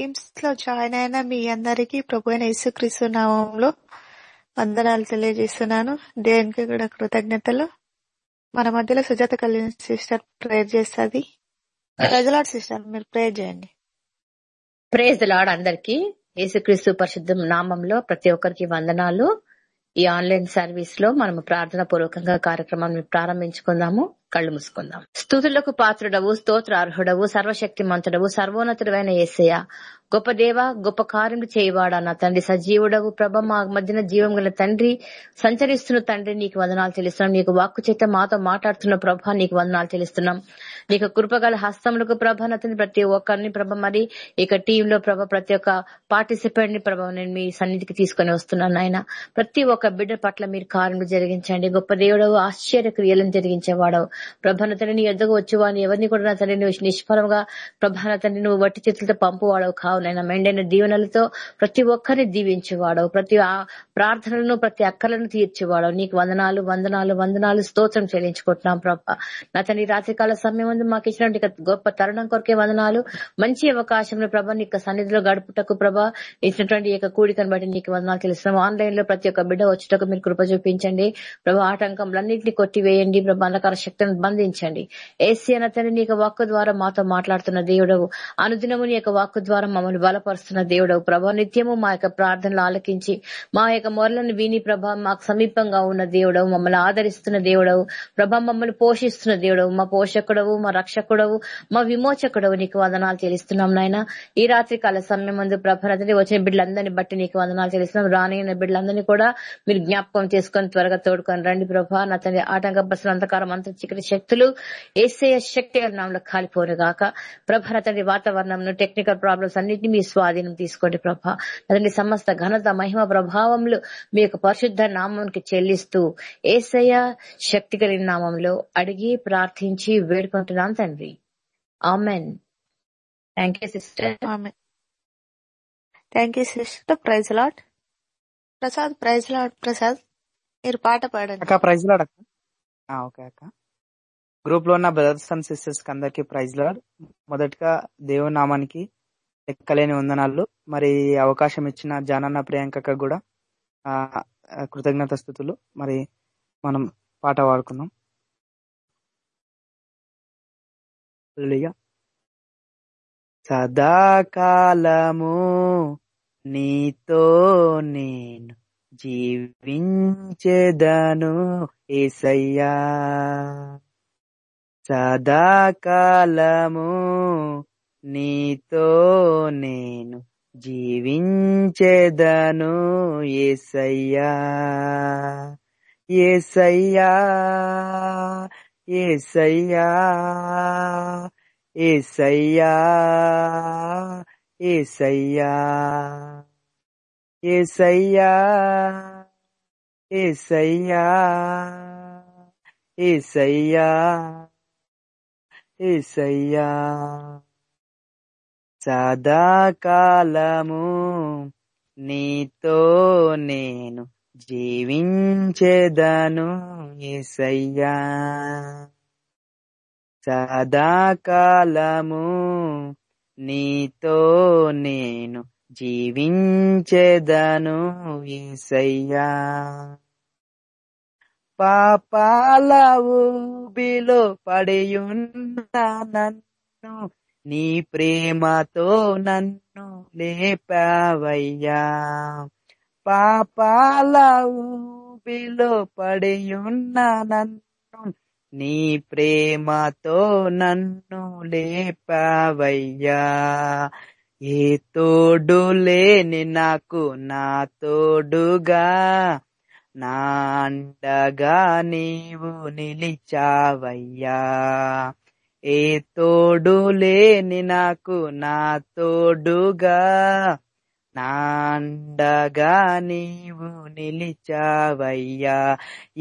టీమ్స్లో join అయిన మీ అందరికీ ప్రభు అయిన యేసుక్రీస్తు నామంలో వందనాలు తెలియజేస్తున్నాను. దేవునికి కూడా కృతజ్ఞతలు. మన మధ్యలో సుజాత కళ్యాణ్ సిస్టర్ ప్రేయర్ చేస్తుంది. ప్రజలాడ్ సిస్టర్ మీరు ప్రేయర్ చేయండి. ప్రేజ్ లాడ్ అందరికి. యేసుక్రీస్తు పరిశుద్ధం నామంలో ప్రతి ఒక్కరికి వందనాలు. ఈ ఆన్లైన్ సర్వీస్లో మనం ప్రార్థన పూర్వకంగా కార్యక్రమాన్ని ప్రారంభించుకుందాము. కళ్ళు మూసుకుందాం. స్థుతులకు పాత్రుడవు స్తోత్ర అర్హుడవు సర్వశక్తి మంతుడవు సర్వోన్నతుడైన ఏసయ్య. గొప్ప దేవ గొప్ప కార్యములు చేయవాడా నా తండ్రి. సజీవుడవు ప్రభ మా మధ్యన జీవం గల తండ్రి. సంచరిస్తున్న తండ్రి నీకు వందనాలు తెలుస్తున్నాం. నీకు వాక్కు చేత మాతో మాట్లాడుతున్న ప్రభ నీకు వందనాలు తెలుస్తున్నాం. నీకు కృపగల హస్తములకు ప్రభ నచ్చింది ప్రతి ఒక్కరిని ప్రభ మరి ఇక టీంలో ప్రభ ప్రతి ఒక్క పార్టిసిపెంట్ని ప్రభ నేను మీ సన్నిధికి తీసుకొని వస్తున్నాను ఆయన ప్రతి ఒక్క బిడ్డ పట్ల మీరు కార్యములు జరిగించండి. గొప్ప దేవుడవు ఆశ్చర్య క్రియలను జరిగించేవాడవు. ప్రభన తండ్రి నీ ఎద్దకు వచ్చేవాడిని ఎవరిని కూడా నా తండ్రి నువ్వు నిష్ఫలంగా ప్రభాన తండ్రి నువ్వు వట్టి చేతులతో పంపువాడవు కావునైనా మెండైన దీవెనలతో ప్రతి ఒక్కరిని దీవించేవాడవు. ప్రతి ప్రార్థనలను ప్రతి అక్కలను తీర్చేవాడవు. నీకు వందనాలు వందనాలు వందనాలు స్తోత్రం చెల్లించుకుంటున్నాం ప్రభ. నా తండ్రి రాత్రికాల సమయం ముందు మాకు ఇచ్చినటువంటి గొప్ప తరుణం కొరకే వందనాలు. మంచి అవకాశం ప్రభా నీ సన్నిధిలో గడుపుటకు ప్రభా ఇచ్చినటువంటి యొక్క కూడికను బట్టి నీకు వందనాలు తెలుస్తున్నాం ఆన్లైన్లో ప్రతి ఒక్క బిడ్డ వచ్చేటకు మీరు కృప చూపించండి. ప్రభా ఆటంకంలన్నింటినీ కొట్టివేయండి. ప్రభా అంధకార శక్తిని బంధించండి. ఏసీ అన్న తండ్రి నీ వాక్కు ద్వారా మాతో మాట్లాడుతున్న దేవుడవు. అనుదినము నీ యొక్క వాక్కు ద్వారా మమ్మల్ని బలపరుస్తున్న దేవుడవు. ప్రభా నిత్యము మా యొక్క ప్రార్థనలు ఆలకించి మా యొక్క మొరలను విని ప్రభా మాకు సమీపంగా ఉన్న దేవుడవు. మమ్మల్ని ఆదరిస్తున్న దేవుడవు. ప్రభా మమ్మల్ని పోషిస్తున్న దేవుడవు. మా పోషకుడవు మా రక్షకుడవు మా విమోచకుడవు. నీకు వందనాలు చెల్లిస్తున్నాం నాయన. ఈ రాత్రి కాల సమయం ముందు ప్రభాని వచ్చిన బిడ్డలందరినీ బట్టి నీకు వందనాలు చెల్లిస్తున్నాం. రానైన బిడ్డలందరినీ కూడా మీరు జ్ఞాపకం చేసుకొని త్వరగా తోడుకొని రండి ప్రభా. నా తండ్రి ఆటంకపరుస్తున్న అంతకారం అంత చిక్కటి శక్తులు ఏసే శక్తి నామలో కాలిపోను గాక. ప్రభ తండ్రి వాతావరణం టెక్నికల్ ప్రాబ్లమ్స్ అన్నింటినీ మీ స్వాధీనం తీసుకోండి ప్రభా. అతని సమస్త ఘనత మహిమ ప్రభావములు మీ యొక్క పరిశుద్ధ నామంకి చెల్లిస్తూ ఏసయ శక్తి కలిగిన నామంలో అడిగి ప్రార్థించి వేడుకుంటున్నాం తండ్రి. Amen. Thank you sister thank you sister praise Lord Prasad praise Lord Prasad మీరు పాట పాడండి. అక్క ప్రైజ్ లాడ్ అక్క. ఆ, ఓకే అక్క. గ్రూప్లో ఉన్న బ్రదర్స్ అండ్ సిస్టర్స్కి అందరికి ప్రైజ్ లాడ్ మొదటగా దేవుని నామానికి లెక్కలేని వందనాలు. మరి ఈ అవకాశం ఇచ్చిన జానన్న ప్రియాంకకు కూడా కృతజ్ఞత స్థుతులు మరి మనం పాట పాడుకుందాం. సదాకాలము నీతో నేను జీవించెదను ఏసయ్యా. సదాకాలము నీతో నేను జీవించెదను ఏసయ్యా. ఏసయ్యా ఏసయ్యా ఏసయ్యా ఏసయ్యా ఏసయ్యా ఏసయ్యా ఏసయ్యా ఏసయ్యా. సదాకాలము నీతో నేను జీవించెదను ఏసయ్యా. సదాకాలము నీతో నేను జీవించేదను ఏసయ్యా. పాపాల ఊబిలో పడియున్న నన్ను నీ ప్రేమతో నన్ను లేపావయ్యా. పాపాల ఊబిలో పడియున్న నన్ను నీ ప్రేమతో నన్ను లేపావయ్యా. ఏ తోడు లేని నాకు నా తోడుగా. నా అండగా నీవు నిలిచావయ్యా. ఏ తోడు లేని నాకు నా తోడుగా. నాండగా నీవు నిలిచావయ్యా.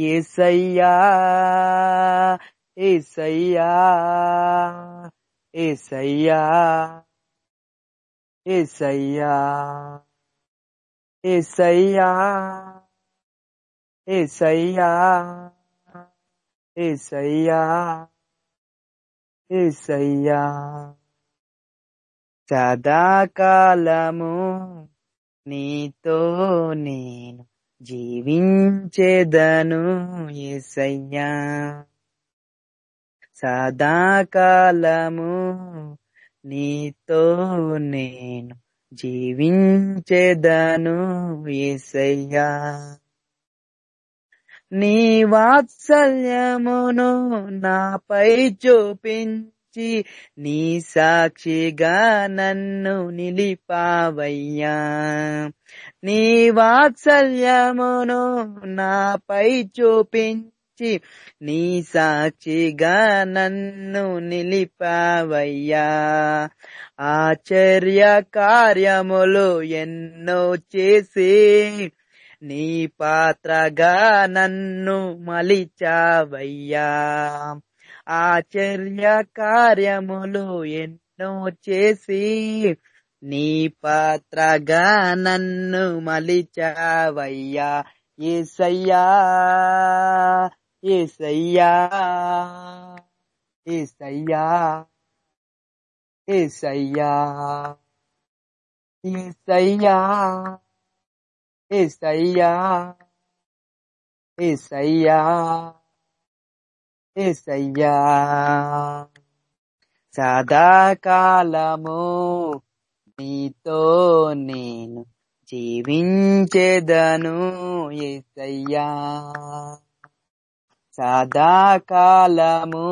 ఏసయ్యా ఏసయ్యా ఏసయ్యా ఏసయ్యా ఏసయ్యా ఏసయ్యా ఏసయ్యా ఏసయ్యా. సదాకాలము నీతో నేను జీవించేదను ఎసయ్యా సదాకాలము నీతో నేను జీవించేదను ఎసయ్యా నీ వాత్సల్యమును నాపై చూపించ నీ సాక్షిగా నన్ను నిలిపావయ్యా. నీ వాత్సల్యమును నాపై చూపించి నీ సాక్షిగా నన్ను నిలిపావయ్యా. ఆశ్చర్య కార్యములు ఎన్నో చేసి నీ పాత్రగా నన్ను మలిచావయ్యా. ఆచర్య కార్యములు ఎన్నో చేసి నీ పాత్రగా నన్ను మలిచావయ్యా. ఏసయ్యా ఏసయ్యా ఏసయ్యా ఏసయ్యా ఏసయ్యా ఏసయ్యా ఏసయ్యా. ఏసయ్యా. సదాకాలము నీతో నేను జీవించేదను ఏసయ్యా. సదాకాలము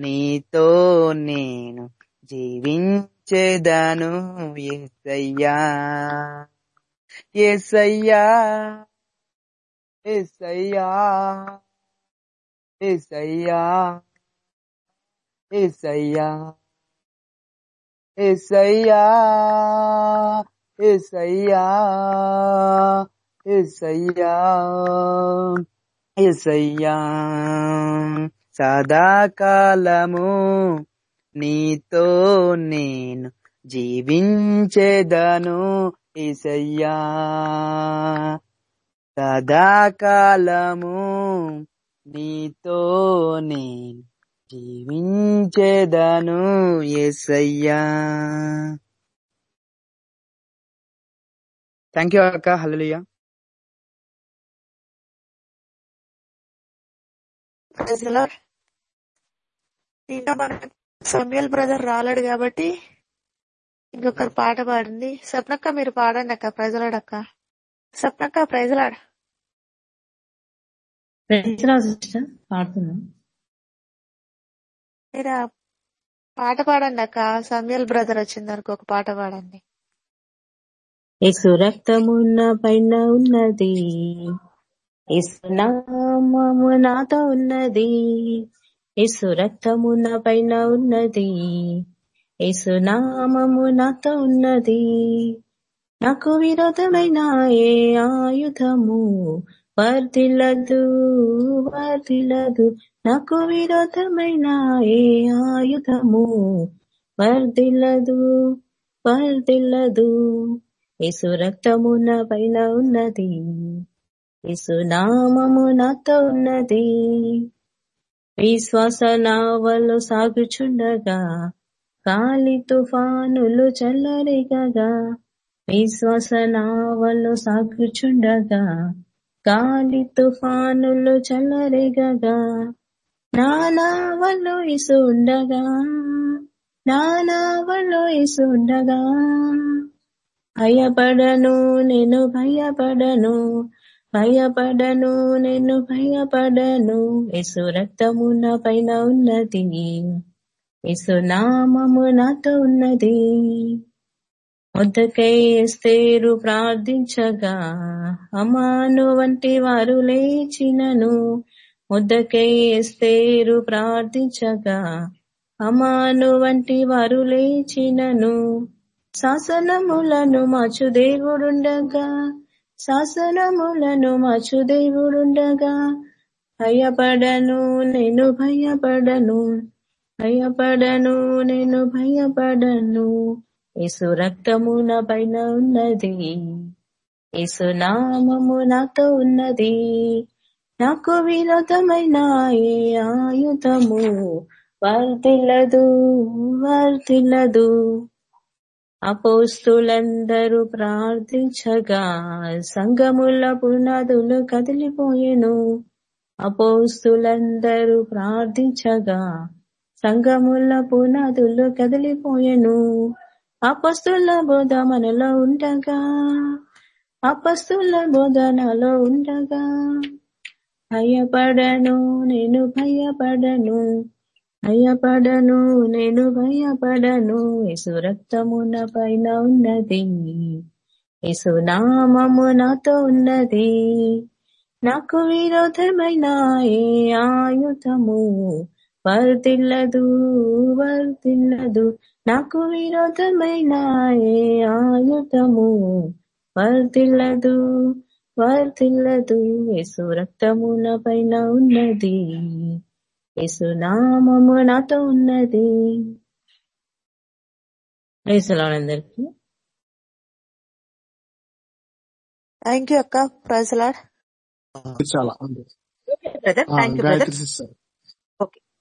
నీతో నేను జీవించేదను ఎసయ్యా ఎసయ్యా ఎసయ్యా ఏసయ్యా ఏసయ్యా ఏసయ్యా ఏసయ్యా ఏసయ్యా ఏసయ్యా సదాకాలము నీతో నేను జీవించేదను ఏసయ్యా సదాకాలము నీతో నేను జీవించేదను ఏసయ్యా. థ్యాంక్ యూ అక్క. Lord. ఇంకా మన సమయల్ బ్రదర్ రాలేడు కాబట్టి ఇంకొకరు పాట పాడింది స్వప్నక్క మీరు పాడండి అక్క. ప్రైజలాడక్క స్వప్నక్క ప్రైజలాడ్ సిస్టర్ పాడుతున్నాం. పాట పాడండి అక్క. సమయల్ బ్రదర్ వచ్చింది అనుకో ఒక పాట పాడండి. యేసు రక్తమున్న పైన ఉన్నది యేసు నామము నాతో ఉన్నది యేసు రక్తమున్న పైన ఉన్నది యేసు నామము నాతో ఉన్నది. నాకు విరోధమైన ఏ ఆయుధము వర్ధిల్లదు వర్ధిల్లదు నాకు విరోధమైన ఏ ఆయుధము? వర్ధిల్లదు వర్ధిల్లదు యేసు రక్తమున పైన ఉన్నది. ఇసు నామము నాతో ఉన్నది. విశ్వాస నావలు సాగుచుండగా కాలి తుఫానులు చల్లరిగగా. విశ్వాస నావలు సాగుచుండగా గాలి తుఫానులు చల్లరిగగా నా ఇసుండగా ఇసు ఇసుండగా. ఉండగా భయపడను నేను భయపడను భయపడను నేను భయపడను. యేసు రక్తము నా పైన ఉన్నది యేసు నామము నాతో ఉన్నది. మొద్దకై ఎస్తేరు ప్రార్థించగా అమాను వంటి వారు లేచినను. ముద్దకై ఎస్తేరు ప్రార్థించగా అమాను వంటి వారు లేచినను. శాసనములను మాచు దేవుడుండగా శాసనములను మాచు దేవుడుండగా. భయపడను నేను భయపడను. భయపడను నేను భయపడను. యేసు రక్తము నా పైన ఉన్నది. యేసు నామము నాతో ఉన్నది. నాకు విరోధమైన ఏ ఆయుధము వర్తిల్లదు వర్తిల్లదు అపోస్తులందరూ ప్రార్థించగా సంగముల పునాదులు కదిలిపోయెను. అపోస్తులందరూ ప్రార్థించగా సంగముల పునాదులు కదిలిపోయెను. అపస్తుల బోధ మనలో ఉండగా అపస్తుల బోధనలో ఉండగా భయపడను నేను భయపడను భయపడను నేను భయపడను. యేసు రక్తమున పైన ఉన్నది యేసు నామము నాతో ఉన్నది. నాకు విరోధమైన ఏ ఆయుధము వర్తిల్లదు వర్తిల్లదు. నాకు విరోధమైన ఏ ఆయుధము. వర్తిల్లదు వర్తిల్లదు యేసు రక్తమున పైన ఉన్నది. యేసు నామము నాతో ఉన్నది. అందరికి. థ్యాంక్ యూ అక్క. ప్రైజ్ లాడ్ చాలా.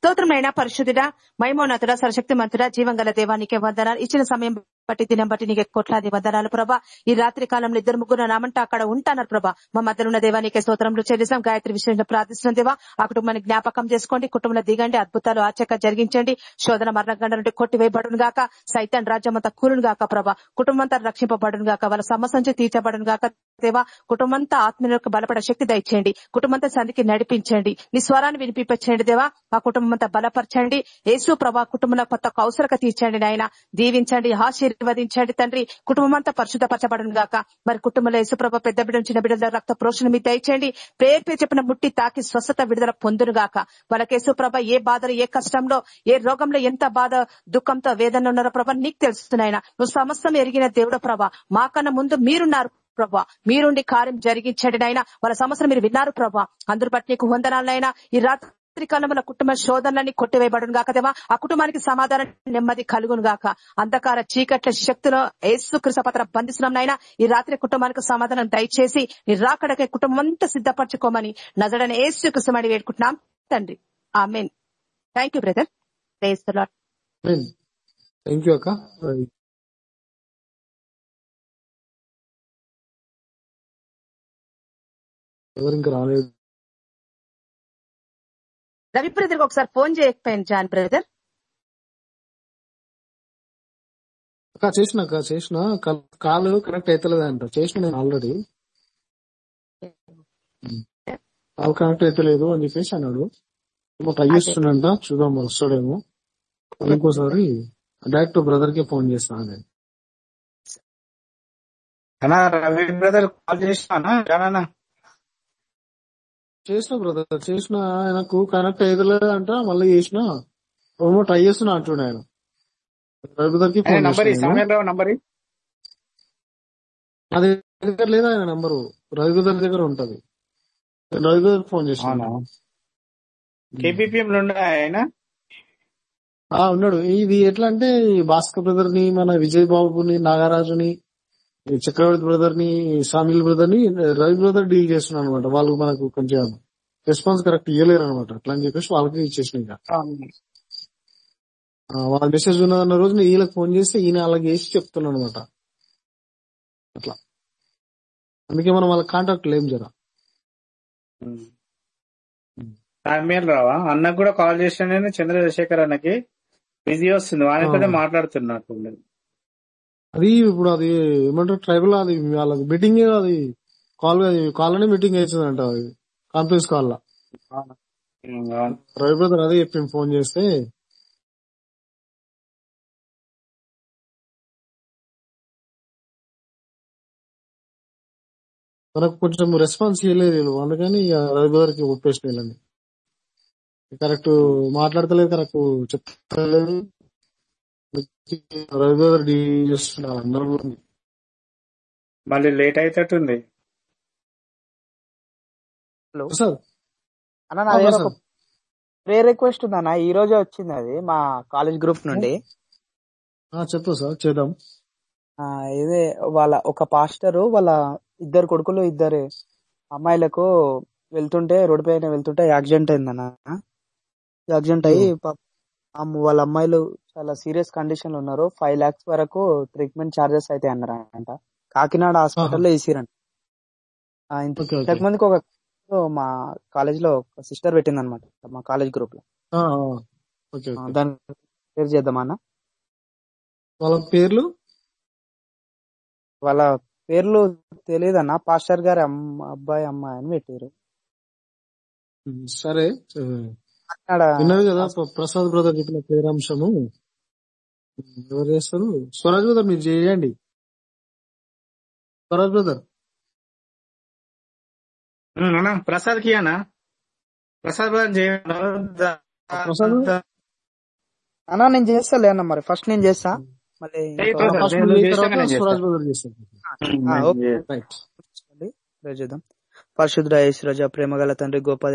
స్తోత్రమైన పరిశుద్ధుడ మైమోన్నతుడ సరశక్తి మంతుడ జీవంగల దేవానికి వందనాలు. ఇచ్చిన సమయం బట్టి దినం బట్టి నీకు కొట్లాది వందనాలు ప్రభా. ఈ రాత్రి కాలంలో ఇద్దరు ముగ్గురు నామంటే అక్కడ ఉంటానారు ప్రభా. మా మధ్యలో ఉన్న దేవానికి స్తోత్రంలో చెల్లిస్తాం. గాయత్రి విషయంలో ప్రార్థిస్తున్నాం దేవా. ఆ కుటుంబాన్ని జ్ఞాపకం చేసుకోండి. కుటుంబంలో దిగండి. అద్భుతాలు ఆచక జరిగించండి. శోధన మరణగండ నుండి కొట్టివేయబడును గాక. సైతాన్ రాజ్యం అంతా కూలును గాక ప్రభా. కుటుంబంతా రక్షింపబడును గాక. వాళ్ళ సమస్య తీర్చబడును గాక దేవా. కుటుంబంతా ఆత్మీయులకు బలపడ శక్తి దయచేయండి. కుటుంబంతో సంధికి నడిపించండి. నీ స్వరాన్ని వినిపించండి దేవా. ఆ కుటుంబంతో బలపరచండి. యేసు ప్రభా కుటుంబంలో కొత్త అవసరక తీర్చండి నాయన. దీవించండి. ఆశీర్వదించండి తండ్రి. కుటుంబం అంతా పరిశుద్ధపరచబడను గాక. మరి కుటుంబంలో యేసుప్రభ పెద్ద బిడ్డ చిన్న బిడ్డల రక్త ప్రోషణ మీ దయచేయండి. పేరు పేరు చెప్పిన ముట్టి తాకి స్వస్థత విడుదల పొందును గాక. వాళ్ళకి యేసుప్రభ ఏ బాధలు ఏ కష్టంలో ఏ రోగంలో ఎంత బాధ దుఃఖంతో వేదన ఉన్నారో ప్రభా నీకు తెలుస్తున్నాయన నువ్వు సమస్తం ఎరిగిన దేవుడు ప్రభా. మాకన్నా ముందు మీరున్నారు ప్రభా. మీరుండి కార్యం జరిగించండి నాయన. వాళ్ళ సమస్యలు మీరు విన్నారు ప్రభా. అందరు బట్టి నీకు వందనాలైనా ఈ రాత్రి రాత్రికాలంలో కుటుంబ శోధనలన్నీ కొట్టివేయబడును గాక దేవా. ఆ కుటుంబానికి సమాధానం నెమ్మది కలుగును గాక. అంధకార చీకట్ల శక్తిలో ఏసు కృషపత్ర బంధిస్తున్నాం నాయన. ఈ రాత్రి కుటుంబానికి సమాధానం దయచేసి నీ రాకడకే కుటుంబం అంతా సిద్ధపరచుకోమని నజడని ఏసు కృషమని వేడుకుంటున్నాం. తండ్రి amen thank you brother thank you అక్క. ఎవరు ఇంకా రాలేదు? రవి బ్రదర్ ఒకసారి ఫోన్ చేయకపోయాను జాన్ బ్రదర్. అక్క చేసిన అక్క చేసిన. కాల్ కనెక్ట్ అవుతలేదు అంట చేసిన నేను ఆల్రెడీ. కాల్ కనెక్ట్ అవుతలేదు అని చెప్పేసి అన్నాడు. ట్రై చేస్తున్నంట చూద్దాం వస్తాడేమో. ఇంకోసారి డైరెక్ట్ బ్రదర్కి ఫోన్ చేస్తాను నేను రవి బ్రదర్ కాల్ చేసినా చేసిన బ్రదర్ చేసిన ఆయనకు కనెక్ట్ అయ్యలేదు అంట మళ్ళీ చేసిన. ఏమో ట్రై చేస్తున్నా అంటుండే ఆయన. బ్రదర్కి ఫోన్ నంబర్ చేసిన నేను. సమయంలో నంబర్ నా దగ్గర లేదు ఆయన నంబరు రవి బ్రదర్ దగ్గర ఉంటది. రవి బ్రదర్ ఫోన్ చేసిన ఆయన? ఉన్నాడు. ఇది ఎట్లా అంటే భాస్కర్ బ్రదర్ని మన విజయ్ బాబుని నాగరాజుని చక్రవర్తి బ్రదర్ని సామిల్ బ్రదర్ని రవి బ్రదర్ డీల్ చేస్తున్నాను అనమాట వాళ్ళు మనకు కొంచెం రెస్పాన్స్ కరెక్ట్ ఇవ్వలేరు అనమాట అట్లా అని చెప్పేసి వాళ్ళకి ఇచ్చేసిన ఇక. వాళ్ళ మెసేజ్ ఉన్నదన్న రోజు నేను వీళ్ళకి ఫోన్ చేస్తే ఈయన అలాగే చేసి చెప్తున్నాను అనమాట అట్లా. అందుకే మనం వాళ్ళ కాంటాక్ట్ లేం జరా. సమయం రావా? అన్నకు కూడా కాల్ చేసిన నేను చంద్రశేఖర్ అన్నకి బిజీ వస్తుంది. ఆ. మాట్లాడుతున్నట్టు అది ఇప్పుడు అది ఏమంటారు ట్రైబల్ అది వాళ్ళది మీటింగ్ అది కాల్ కాల్ అనే మీటింగ్ అవుతుంది అంట అది కాన్ఫరెన్స్ కాల్ లా. రవి బ్రదర్ అదే చెప్పి ఫోన్ చేస్తే మనకు కొంచెం రెస్పాన్స్ ఇవ్వలేదు అందుకని ఇక రవి బ్రదర్కి ఒప్పేసిన కరెక్ట్ మాట్లాడతలేదు కరెక్ట్ చెప్తలేదు. అందరూ మళ్ళీ లేట్ అయితేటుంది హలో. సార్. అన్న ప్రేయర్ రిక్వెస్ట్ ఉంది అన్న. ఈ రోజే వచ్చింది అది మా కాలేజ్ గ్రూప్ నుండి. చెప్పు సార్ చేద్దాం. ఆ, ఇదే వాళ్ళ ఒక పాస్టరు వాళ్ళ ఇద్దరు కొడుకులు ఇద్దరు అమ్మాయిలకు వెళ్తుంటే రోడ్డు పైన వెళ్తుంటే యాక్సిడెంట్ అయిందన్న. యాక్సిడెంట్ అయ్యి వాళ్ళ అమ్మాయిలు చాలా సీరియస్ కండిషన్లో ఉన్నారు. ఫైవ్ లాక్స్ వరకు ట్రీట్మెంట్ చార్జెస్ అయితే అన్నారంట. కాకినాడ హాస్పిటల్లో వేసిరంట. ఇంతకు ముందుకు ఒక మా కాలేజ్లో ఒక సిస్టర్ పెట్టింది అనమాట మా కాలేజ్ గ్రూప్లో ఆ, ఆ. ఓకే ఆ, ఓకే. దాన్ని షేర్ చేద్దామా అన్న? వాళ్ళ పేర్లు? వాళ్ళ పేర్లు తెలియదన్న. పాస్టర్ గారి అబ్బాయి అమ్మాయి అని పెట్టారు సరే. విన్నారు కదా ప్ర- ప్రసాద్ బ్రదర్ చెప్పిన పేరాంశము ఎవరు చేస్తారు? స్వరాజ్ బ్రదర్ మీరు చేయండి. స్వరాజ్ బ్రదర్. ప్రసాద్కి అన్నా. ప్రసాద్ ప్రసాద్ ద- అన్న నేను చేస్తాలే అన్న మరి. ఫస్ట్ నేను చేస్తా. మళ్ళీ బ్రదర్ చేద్దాం. పరిశుద్ర యేసురాజ ప్రేమగల తండ్రి గొప్ప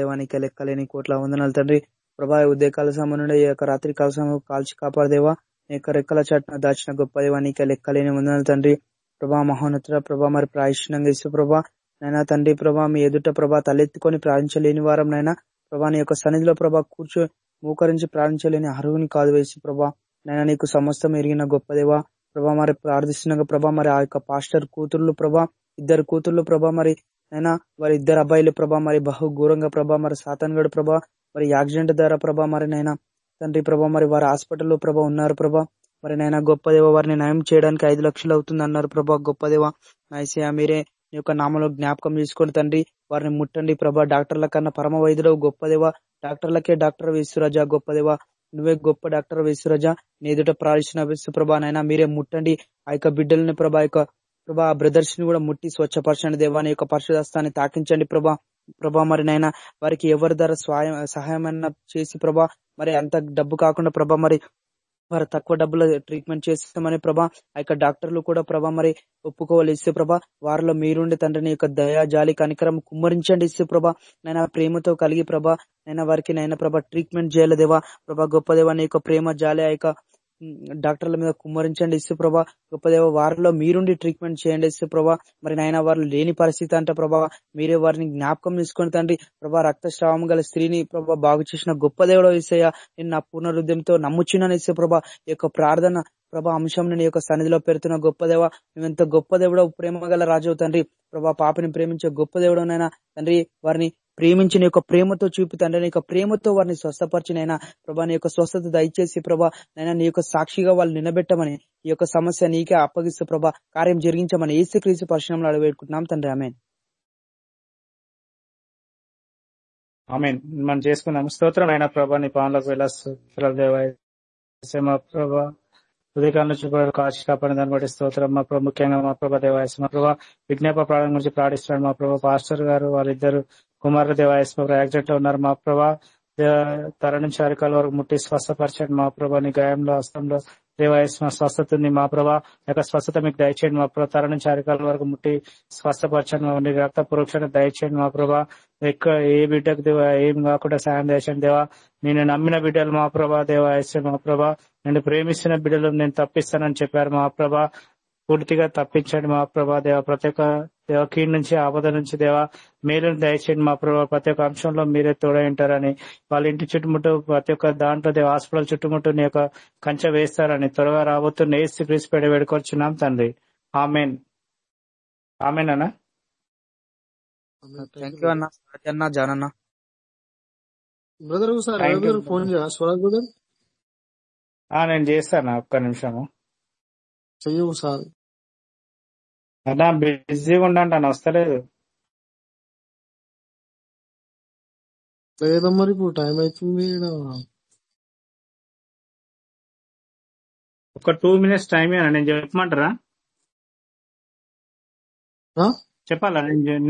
లెక్కలేని కోట్ల వందనాలు తండ్రి. ప్రభా ఈ ఉదయకాల సమయంలో ఈ యొక్క రాత్రి కాల సమయం కాల్చి కాపాడదేవా. నీ యొక్క రెక్కల చాటున దాచిన గొప్పదేవానికి లెక్కలేని వందనాలు తండ్రి. ప్రభా మహోన్నతుడ ప్రభా మరి ప్రాయశ్నంగా ఇసు ప్రభా. నైనా తండ్రి ప్రభా మీ ఎదుట ప్రభా తలెత్తుకొని ప్రార్థించలేని వారం నైనా ప్రభా నీ యొక్క సన్నిధిలో ప్రభా కూర్చో మోకరించి ప్రార్థించలేని అర్హుని కాదు వేసి ప్రభా. నైనా నీకు సమస్తం ఎరిగిన గొప్పదేవా. ప్రభా మరి ప్రార్థిస్తున్నాగా ప్రభా మరి ఆ యొక్క పాస్టర్ కూతుర్లు ప్రభా ఇద్దరు కూతుర్లు ప్రభా మరి అయినా వారి ఇద్దరు అబ్బాయిలు ప్రభా మరి బహు ఘోరంగా ప్రభా మరి సాతన్గడు ప్రభా మరి యాక్సిడెంట్ ద్వారా ప్రభా మరి నైనా తండ్రి ప్రభా మరి వారి హాస్పిటల్లో ప్రభా ఉన్నారు ప్రభా. మరి నైనా గొప్ప దేవ వారిని నయం చేయడానికి ఐదు లక్షలు అవుతుంది అన్నారు ప్రభా గొప్ప దేవ. మీరే నీ యొక్క నామలో జ్ఞాపకం చేసుకోండి తండ్రి వారిని ముట్టండి ప్రభా. డాక్టర్ల కన్నా పరమ వైద్యుడు గొప్ప దేవ. డాక్టర్లకే డాక్టర్ విశ్వరాజ గొప్ప దేవ. నువ్వే గొప్ప డాక్టర్ వేసురాజా నీ ఎదుట ప్రార్థించిన వేసు ప్రభా నైనా మీరే ముట్టండి. ఆ యొక్క బిడ్డలని ప్రభా యొక్క ప్రభా ఆ బ్రదర్స్ని కూడా ముట్టి స్వచ్ఛపరచండి దేవా యొక్క పరిశుధాస్తాన్ని తాకించండి ప్రభా ప్రభా మరి నైనా వారికి ఎవరి ధర స్వాయం సహాయం చేసి ప్రభా మరి అంత డబ్బు కాకుండా ప్రభా మరి వారు తక్కువ డబ్బుల ట్రీట్మెంట్ చేస్తామని ప్రభా ఆ యొక్క డాక్టర్లు కూడా ప్రభా మరి ఒప్పుకోవాలి. ఇస్తే ప్రభా వారిలో మీరుండి తండ్రిని యొక్క దయా జాలి కనికరం కుమ్మరించండి. ఇస్తే ప్రభా నైనా ప్రేమతో కలిగి ప్రభా నైనా వారికి నైనా ప్రభా ట్రీట్మెంట్ చేయలేదేవా ప్రభా గొప్పదేవా నీ యొక్క ప్రేమ జాలి ఆ యొక్క డాక్టర్ల మీద కుమ్మరించండి. ఇసు ప్రభా వారిలో మీరుండి ట్రీట్మెంట్ చేయండి ఇసు ప్రభా మరి నాయన వారు లేని పరిస్థితి అంట ప్రభా. మీరే వారిని జ్ఞాపకం తీసుకొని తండ్రి ప్రభా రక్తస్రావం గల స్త్రీని ప్రభా బాగు చేసిన గొప్ప దేవుడు ఇసయ్య నేను నా పూర్ణ హృదయంతో నమ్ముచున్నాను ఇసు ప్రభా ఈ యొక్క ప్రార్థన ప్రభా అంశం నీ యొక్క సన్నిధిలో పెడుతున్న గొప్ప దేవ. నువ్వెంత గొప్ప దేవుడో ప్రేమ గల రాజు తండ్రి. ప్రభా పాపని ప్రేమించే గొప్ప దేవుడనైనా తండ్రి వారిని ప్రేమించి నీ యొక్క ప్రేమతో చూపి తండ్రి నీ యొక్క ప్రేమతో వారిని స్వస్థపరిచినైనా ప్రభా నీ యొక్క స్వస్థత దయచేసి ప్రభా నైనా నీ యొక్క సాక్షిగా వాళ్ళు నిలబెట్టమని ఈ యొక్క సమస్య నీకే అప్పగిస్తూ ప్రభా కార్యం జరిగించమని ఏసు క్రీస్తు పరిశ్రమలో అడవేడుకుంటున్నాం తండ్రి. ఆమె ఆమెన్. మనం చేసుకున్నాం స్తోత్రం అయిన ప్రభా నీ పాలనకు వెళ్ళా. మా ప్రభా ఉదయకాల నుంచి కాచి కాపాడిన దాన్ని బట్టి స్తోత్రం. మా ప్రభా ముఖ్యంగా మా ప్రభా దేవాయస్ మా ప్రభా విజ్ఞాప ప్రాణం గురించి ప్రాణిస్తున్నాడు మా ప్రభా పాస్టర్ గారు వాళ్ళిద్దరు కుమార్ దేవ యాక్సిడెంట్లో ఉన్నారు. మా ప్రభా దే- చారికాల వరకు ముట్టి స్వస్థపరచండి మా ప్రభా. నీ గాయంలో హస్తంలో దేవాయస్మ స్వస్థత ఉంది. మా ప్రభా యొక్క స్వస్థత మీకు దయచేయండి. మా ప్రభా తర నుంచి వరకు ముట్టి స్వస్థపరచండి. రక్త పురోక్షణ దయచేయండి. మా ప్రభా ఎక్కడ ఏ బిడ్డకు దేవా ఏం కాకుండా సాయం దయచండి దేవా నేను నమ్మిన బిడ్డలు మా ప్రభా దేవా మా ప్రభా. నేను ప్రేమిస్తున్న బిడ్డలు నేను తప్పిస్తానని చెప్పారు మా ప్రభా. పూర్తిగా తప్పించండి మా ప్రభా దేవ. ప్రతి ఒక్క దేవ కీడు నుంచి ఆపద నుంచి దేవ మేలును దయచేయండి మా ప్రభా. ప్రతి ఒక్క అంశంలో మీరే తోడై ఉంటారని వాళ్ళ ఇంటి చుట్టుముట్టు ప్రతి ఒక్క దాంట్లో దేవ హాస్పిటల్ చుట్టుముట్టు నీ యొక్క కంచె వేస్తారని త్వరగా రాబోతున్న ఏసు క్రీస్పేట వేడుకొచ్చున్నాం తండ్రి. ఆమెన్. ఆమెన్ అన్న? Brother phone Swaraj brother. నేను చేస్తాను ఒక్క నిమిషము. చెయ్యవు సార్ అన్నా బిజీగా ఉండండి అని వస్తలేదు లేదమ్మా మరి ఇప్పుడు టైం అవుతుంది. ఒక టూ మినిట్స్ టైం? నేను చెప్పమంటారా? చెప్పాలా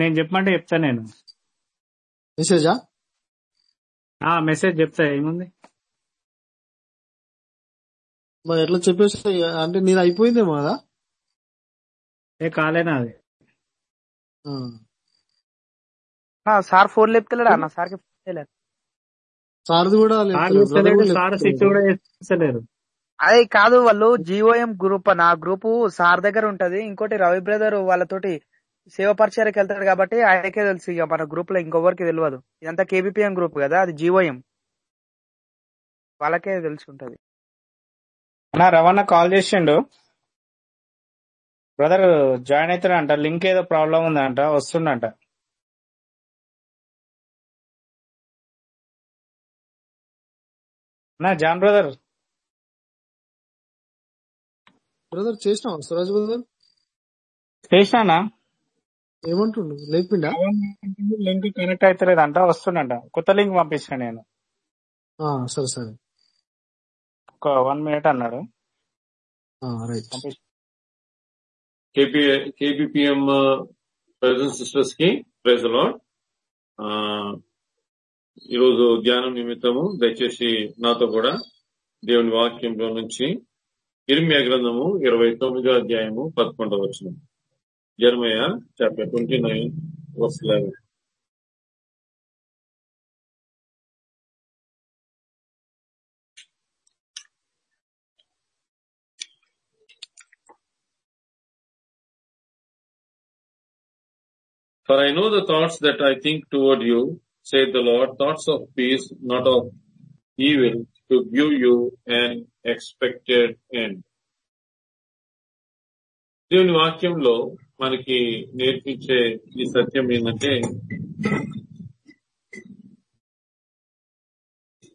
నేను చెప్పమంటే చెప్తా నేను మెసేజా ఆ మెసేజ్ చెప్తా ఏముంది మరి ఎట్లా చెప్పేసి అంటే నేను అయిపోయిందేమో కదా ఏ కాలేనా అది సార్ ఫోన్ లేపుతలేడా? అన్న సార్కి ఫోన్ చేయలేదు. సార్ది కూడా సార్ కూడా చేస్తలేరు అది కాదు వాళ్ళు జిఓఎం గ్రూప్ ఆ గ్రూప్ సార్ దగ్గర ఉంటది. ఇంకోటి రవి బ్రదర్ వాళ్ళతోటి సేవ పరిచయకి వెళ్తాడు కాబట్టి ఆయనకే తెలుసు ఇక మన గ్రూప్లో ఇంకొవరికి తెలియదు ఇదంతా కేబిపిఎం గ్రూప్ కదా అది జిఓఎం. వాళ్ళకే తెలుసుంటది అన్న రవణ కాల్ చేసిండు. బ్రదర్ జాయిన్ అవుతాడంట లింక్ ఏదో ప్రాబ్లం ఉందంట వస్తుండంట. నా జాన్ బ్రదర్. బ్రదర్ చేసినావా సురాజ్ బ్రదర్? చేసినా ఏమంటుండు? లేపిండా? లింక్ కనెక్ట్ అవుతలేదంట వస్తుండంట. కొత్త లింక్ పంపించిన నేను. సరే సరే. ఒక వన్ మినిట్ అన్నాడు. రైట్. కేబిపిఎం ప్రజెంట్ సిస్టర్స్కి ప్రైజ్ లాడ్ ఈరోజు ధ్యానం నిమిత్తము దయచేసి నాతో కూడా దేవుని వాక్యంలో నుంచి ఇర్మియా గ్రంథము ఇరవై తొమ్మిదో అధ్యాయము పదకొండవ వచ్చిన Jeremiah chapter twenty nine verse eleven For I know the thoughts that I think toward you, saith the Lord, thoughts of peace, not of evil, to give you an expected end. దేవుని వాక్యంలో మనకి నేర్పించే ఈ సత్యం ఏంటంటే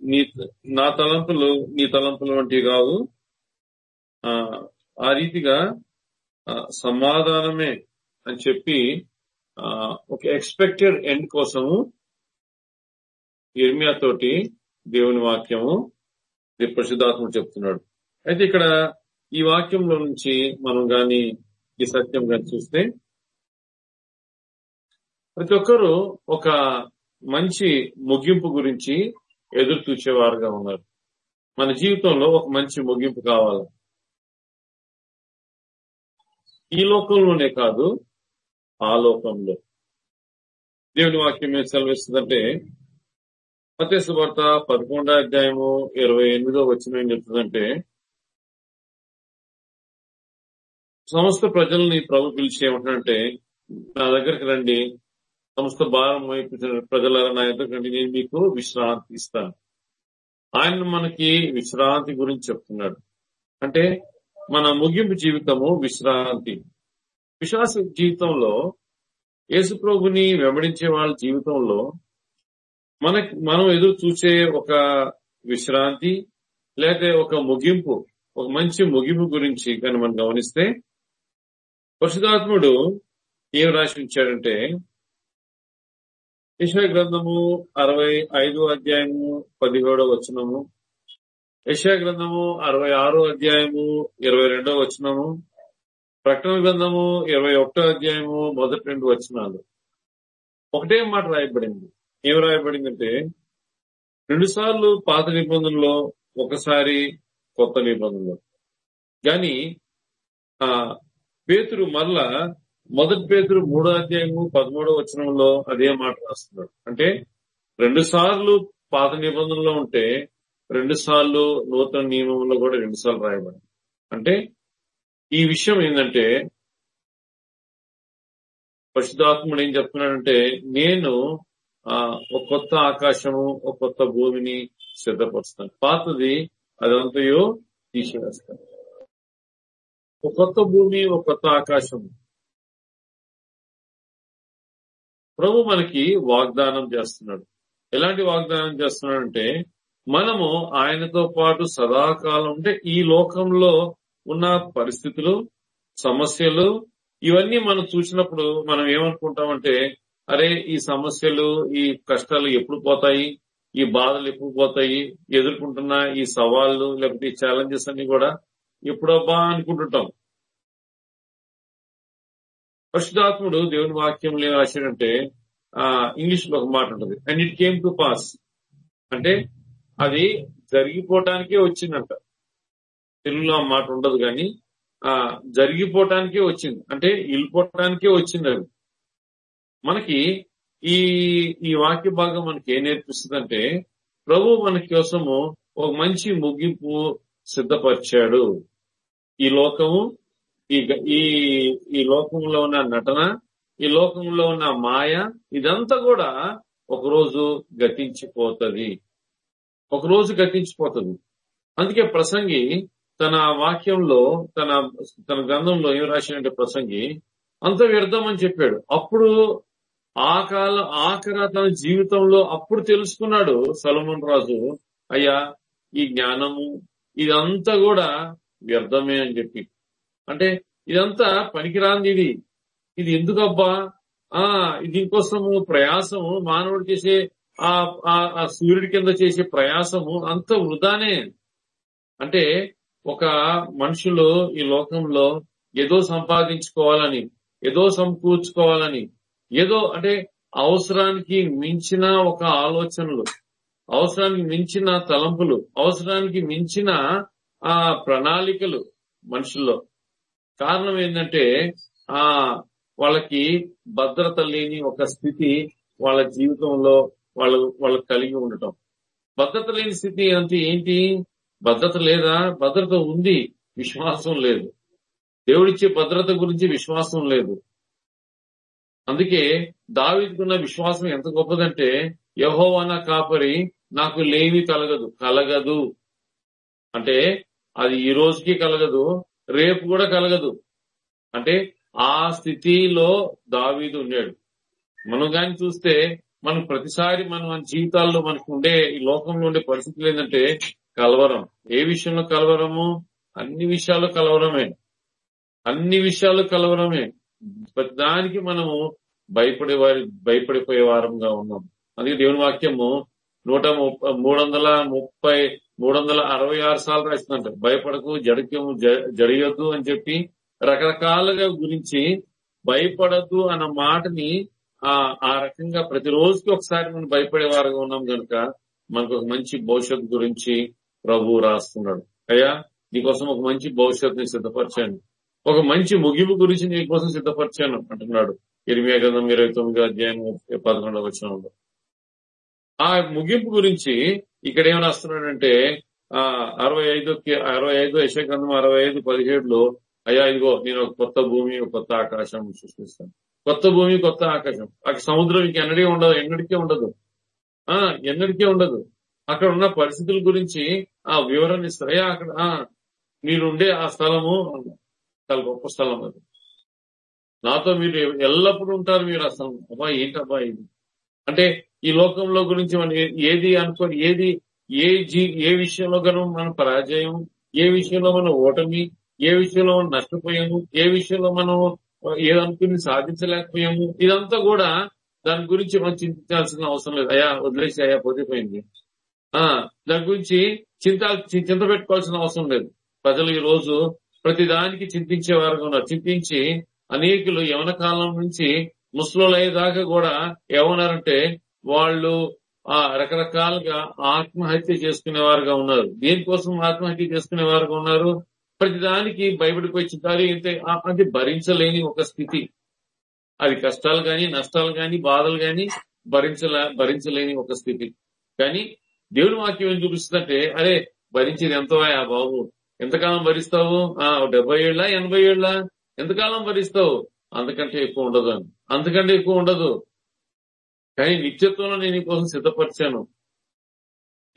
నీ నా తలంపులు నీ తలంపులు వంటివి కావు ఆ, రీతిగా సమాధానమే అని చెప్పి ఒక ఎక్స్పెక్టెడ్ ఎండ్ కోసము ఇర్మియా తోటి దేవుని వాక్యము ఇది పరిశుద్ధాత్ముడు చెప్తున్నాడు. అయితే ఇక్కడ ఈ వాక్యంలో నుంచి మనం గాని ఈ సత్యం గాని చూస్తే ప్రతి ఒక్కరూ ఒక మంచి ముగింపు గురించి ఎదురు చూసేవారుగా ఉన్నారు. మన జీవితంలో ఒక మంచి ముగింపు కావాలి. ఈ లోకంలోనే కాదు ఆ లోకంలో దేవుని వాక్యం ఏం సెలవిస్తుందంటే మతేసు వార్త పదకొండో అధ్యాయము ఇరవై ఎనిమిదో వచ్చిన ఏం చెప్తుందంటే సమస్త ప్రజల్ని ప్రభు పిలిచి ఏమంటే నా దగ్గరికి రండి సమస్త భారం వైపు ప్రజలారా నా దగ్గరికి రండి నేను మీకు విశ్రాంతి ఇస్తాను. ఆయన మనకి విశ్రాంతి గురించి చెప్తున్నాడు. అంటే మన ముగింపు జీవితము విశ్రాంతి. విశ్వాస జీవితంలో యేసు ప్రభుని వెంబడించే వాళ్ళ జీవితంలో మన మనం ఎదురు చూసే ఒక విశ్రాంతి లేకపోతే ఒక ముగింపు ఒక మంచి ముగింపు గురించి కానీ మనం గమనిస్తే పరిశుధాత్ముడు ఏం రాసి ఉంచాడంటే గ్రంథము అరవై ఐదు అధ్యాయము పదిహేడో వచనము యశయ గ్రంథము అరవై ఆరో అధ్యాయము ఇరవై రెండో వచనము ప్రకటన గ్రంథము ఇరవై ఒకటో అధ్యాయము మొదటి రెండు వచనాలు. ఒకటే మాట రాయబడింది. ఏం రాయబడిందంటే రెండు సార్లు పాత నిబంధనలో ఒకసారి కొత్త నిబంధనలో. గాని ఆ పేతురు మళ్ళా మొదటి పేతురు మూడో అధ్యాయము పదమూడో వచనంలో అదే మాట రాస్తున్నాడు. అంటే రెండు సార్లు పాత నిబంధనలో ఉంటే రెండు సార్లు నూతన నియమంలో కూడా రెండు సార్లు రాయబడింది. అంటే ఈ విషయం ఏంటంటే పరిశుద్ధాత్ముడు ఏం చెప్తున్నాడంటే నేను ఆ ఒక కొత్త ఆకాశము ఒక కొత్త భూమిని సిద్ధపరుస్తాను. పాతది అదంతయో తీసివేస్తాను. ఒక కొత్త భూమి ఒక కొత్త ఆకాశం ప్రభు మనకి వాగ్దానం చేస్తున్నాడు. ఎలాంటి వాగ్దానం చేస్తున్నాడంటే మనము ఆయనతో పాటు సదాకాలం అంటే ఈ లోకంలో ఉన్న పరిస్థితులు సమస్యలు ఇవన్నీ మనం చూసినప్పుడు మనం ఏమనుకుంటామంటే అరే ఈ సమస్యలు ఈ కష్టాలు ఎప్పుడు పోతాయి? ఈ బాధలు ఎప్పుడు పోతాయి? ఎదుర్కొంటున్న ఈ సవాళ్ళు లేకపోతే ఈ ఛాలెంజెస్ అన్ని కూడా ఎప్పుడబ్బా అనుకుంటుంటాం. పరిశుధాత్ముడు దేవుని వాక్యంలో ఏం రాశాడంటే ఆ ఇంగ్లీష్లో ఒక మాట ఉంటుంది. And it came to pass అంటే అది జరిగిపోవటానికే వచ్చిందంట. తెలుగులో మాట ఉండదు కానీ ఆ జరిగిపోవటానికే వచ్చింది. అంటే వెళ్ళిపోవటానికే వచ్చింది అది. మనకి ఈ ఈ వాక్య భాగం మనకి ఏం నేర్పిస్తుంది అంటే ప్రభు మన కోసము ఒక మంచి ముగింపు సిద్ధపరిచాడు. ఈ లోకము ఈ ఈ ఈ లోకంలో ఉన్న నటన ఈ లోకంలో ఉన్న మాయ ఇదంతా కూడా ఒకరోజు గతించిపోతుంది. ఒక రోజు గతించిపోతుంది. అందుకే ప్రసంగి తన వాక్యంలో తన తన గ్రంథంలో ఏం రాశాడంటే ప్రసంగి అంత వ్యర్థం అని చెప్పాడు. అప్పుడు ఆ కాల ఆఖర తన జీవితంలో అప్పుడు తెలుసుకున్నాడు సలమన్ రాజు అయ్యా ఈ జ్ఞానము ఇదంతా కూడా వ్యర్థమే అని చెప్పి. అంటే ఇదంతా పనికిరాంది ఇది. ఇది ఎందుకబ్బా? ఆ దీనికోసము ప్రయాసము మానవుడు చేసే ఆ- ఆ సూర్యుడి కింద చేసే ప్రయాసము అంత వృధానే. అంటే ఒక మనుషులు ఈ లోకంలో ఏదో సంపాదించుకోవాలని ఏదో సమకూర్చుకోవాలని ఏదో అంటే అవసరానికి మించిన ఒక ఆలోచనలు అవసరానికి మించిన తలంపులు అవసరానికి మించిన ఆ ప్రణాళికలు మనుషుల్లో. కారణం ఏంటంటే ఆ వాళ్ళకి భద్రత లేని ఒక స్థితి వాళ్ళ జీవితంలో వాళ్ళు వాళ్ళకి కలిగి ఉండటం. భద్రత లేని స్థితి అంటే ఏంటి? భద్రత లేదా? భద్రత ఉంది విశ్వాసం లేదు. దేవుడిచ్చే భద్రత గురించి విశ్వాసం లేదు. అందుకే దావీదుకున్న విశ్వాసం ఎంత గొప్పదంటే యహోవన కాపరి నాకు లేమి కలగదు. కలగదు. అంటే అది ఈ రోజుకి కలగదు రేపు కూడా కలగదు. అంటే ఆ స్థితిలో దావీదు ఉన్నాడు మనం కానీ చూస్తే మనం ప్రతిసారి మనం మన జీవితాల్లో మనకు ఉండే ఈ లోకంలో ఉండే పరిస్థితులు ఏంటంటే కలవరం. ఏ విషయంలో కలవరము? అన్ని విషయాలు కలవరమే. అన్ని విషయాలు కలవరమే. ప్రతిదానికి మనము భయపడే వారి భయపడిపోయే వారంగా ఉన్నాం. అందుకే దేవుని వాక్యము నూట ముప్పై మూడు వందల ముప్పై మూడు వందల అరవై ఆరు సార్లు రాసిందంట. భయపడకు జడికము జడియొద్దు అని చెప్పి రకరకాలుగా గురించి భయపడద్దు అన్న మాటని ఆ ఆ రకంగా ప్రతి రోజుకి ఒకసారి మనం భయపడే వారుగా ఉన్నాం కనుక మనకు ఒక మంచి భవిష్యత్తు గురించి ప్రభు రాస్తున్నాడు అయ్యా నీకోసం ఒక మంచి భవిష్యత్తుని సిద్ధపరిచాను. ఒక మంచి ముగింపు గురించి నీకోసం సిద్ధపరిచాను అంటున్నాడు. ఇరవై గ్రంథం ఇరవై తొమ్మిది అధ్యాయం పదకొండవ వచనంలో. ఆ ముగింపు గురించి ఇక్కడ ఏం రాస్తున్నాడంటే ఆ అరవై ఐదు అరవై ఐదు యశగ్రంథం అరవై ఐదు పదిహేడులో అయ్యా ఇదిగో నేను ఒక కొత్త భూమి ఒక కొత్త ఆకాశం సృష్టిస్తాను. కొత్త భూమి కొత్త ఆకాశం. అక్కడ సముద్రం ఇంక ఎన్నడీ ఉండదు ఎన్నడికే ఉండదు. ఆ ఎన్నడికే ఉండదు. అక్కడ ఉన్న పరిస్థితుల గురించి ఆ వివరణ ఇస్తారు అయ్యా అక్కడ ఆ మీరుండే ఆ స్థలము చాలా గొప్ప స్థలం అది. నాతో మీరు ఎల్లప్పుడూ ఉంటారు మీరు ఆ స్థలం. అబ్బా ఏంటబ్బా ఇది? అంటే ఈ లోకంలో గురించి మనం ఏది అనుకోని ఏది ఏ జీ ఏ విషయంలో గాను మనం పరాజయం ఏ విషయంలో మనం ఓటమి ఏ విషయంలో మనం నష్టపోయాము ఏ విషయంలో మనం ఏదనుకుని సాధించలేకపోయాము ఇదంతా కూడా దాని గురించి మనం చింతించాల్సిన అవసరం లేదు. అయ్యా వదిలేసి అయా పోతే ఆ దాని గురించి చింత చింత పెట్టుకోవాల్సిన అవసరం లేదు. ప్రజలు ఈ రోజు ప్రతి దానికి చింతించే వారుగా ఉన్నారు. చింతించి అనేకులు యవన కాలం నుంచి ముసలులయ్యేదాకా కూడా ఏమన్నారంటే వాళ్ళు ఆ రకరకాలుగా ఆత్మహత్య చేసుకునేవారుగా ఉన్నారు. దేనికోసం ఆత్మహత్య చేసుకునేవారుగా ఉన్నారు? ప్రతి దానికి భయపడిపోయి చింతారు ఏంటంటే అది భరించలేని ఒక స్థితి. అది కష్టాలు గాని నష్టాలు గాని బాధలు గాని భరించలే భరించలేని ఒక స్థితి. కానీ దేవుని వాక్యం ఏం చూపిస్తుందంటే అరే భరించేది ఎంతో ఆ బాబు? ఎంతకాలం భరిస్తావు? ఆ డెబ్బై ఏళ్ళ ఎనభై ఏళ్ళ? ఎంతకాలం భరిస్తావు? అంతకంటే ఎక్కువ ఉండదు అని. అంతకంటే ఎక్కువ ఉండదు. కానీ నిత్యత్వంలో నేను కోసం సిద్ధపరిచాను.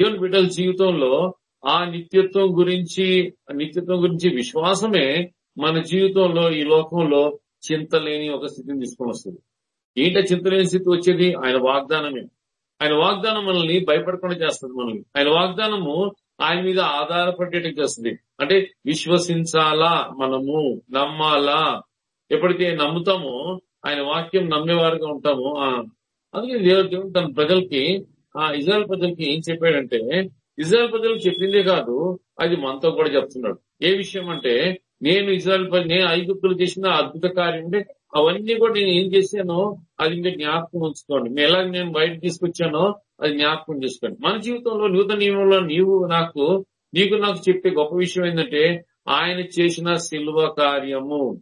దేవుని బిడ్డల జీవితంలో ఆ నిత్యత్వం గురించి ఆ నిత్యత్వం గురించి విశ్వాసమే మన జీవితంలో ఈ లోకంలో చింత లేని ఒక స్థితిని తీసుకొని వస్తుంది. ఏంట చింత లేని స్థితి వచ్చేది? ఆయన వాగ్దానమే. ఆయన వాగ్దానం మనల్ని భయపడకుండా చేస్తుంది మనల్ని. ఆయన వాగ్దానము ఆయన మీద ఆధారపడేటట్టు చేస్తుంది. అంటే విశ్వసించాలా మనము? నమ్మాలా? ఎప్పటికీ నమ్ముతామో ఆయన వాక్యం నమ్మేవారుగా ఉంటామో అందుకే దేవుడు తన ప్రజలకి ఆ ఇజ్రాయల్ ప్రజలకి ఏం చెప్పాడంటే ఇజ్రాయల్ ప్రజలకు చెప్పిందే కాదు అది మనతో కూడా చెప్తున్నాడు. ఏ విషయం అంటే నేను ఇజ్రాయల్ ప్రజ- నేను ఐగుప్తులు చేసిన అద్భుత కార్యం అంటే అవన్నీ కూడా నేను ఏం చేశానో అది మీరు జ్ఞాపకం ఉంచుకోండి. నేను ఎలా నేను బయట తీసుకొచ్చానో అది జ్ఞాపకం చేసుకోండి. మన జీవితంలో నూతన నియమంలో నీవు నాకు నీకు నాకు చెప్పే గొప్ప విషయం ఏంటంటే ఆయన చేసిన శిల్వ కార్యము.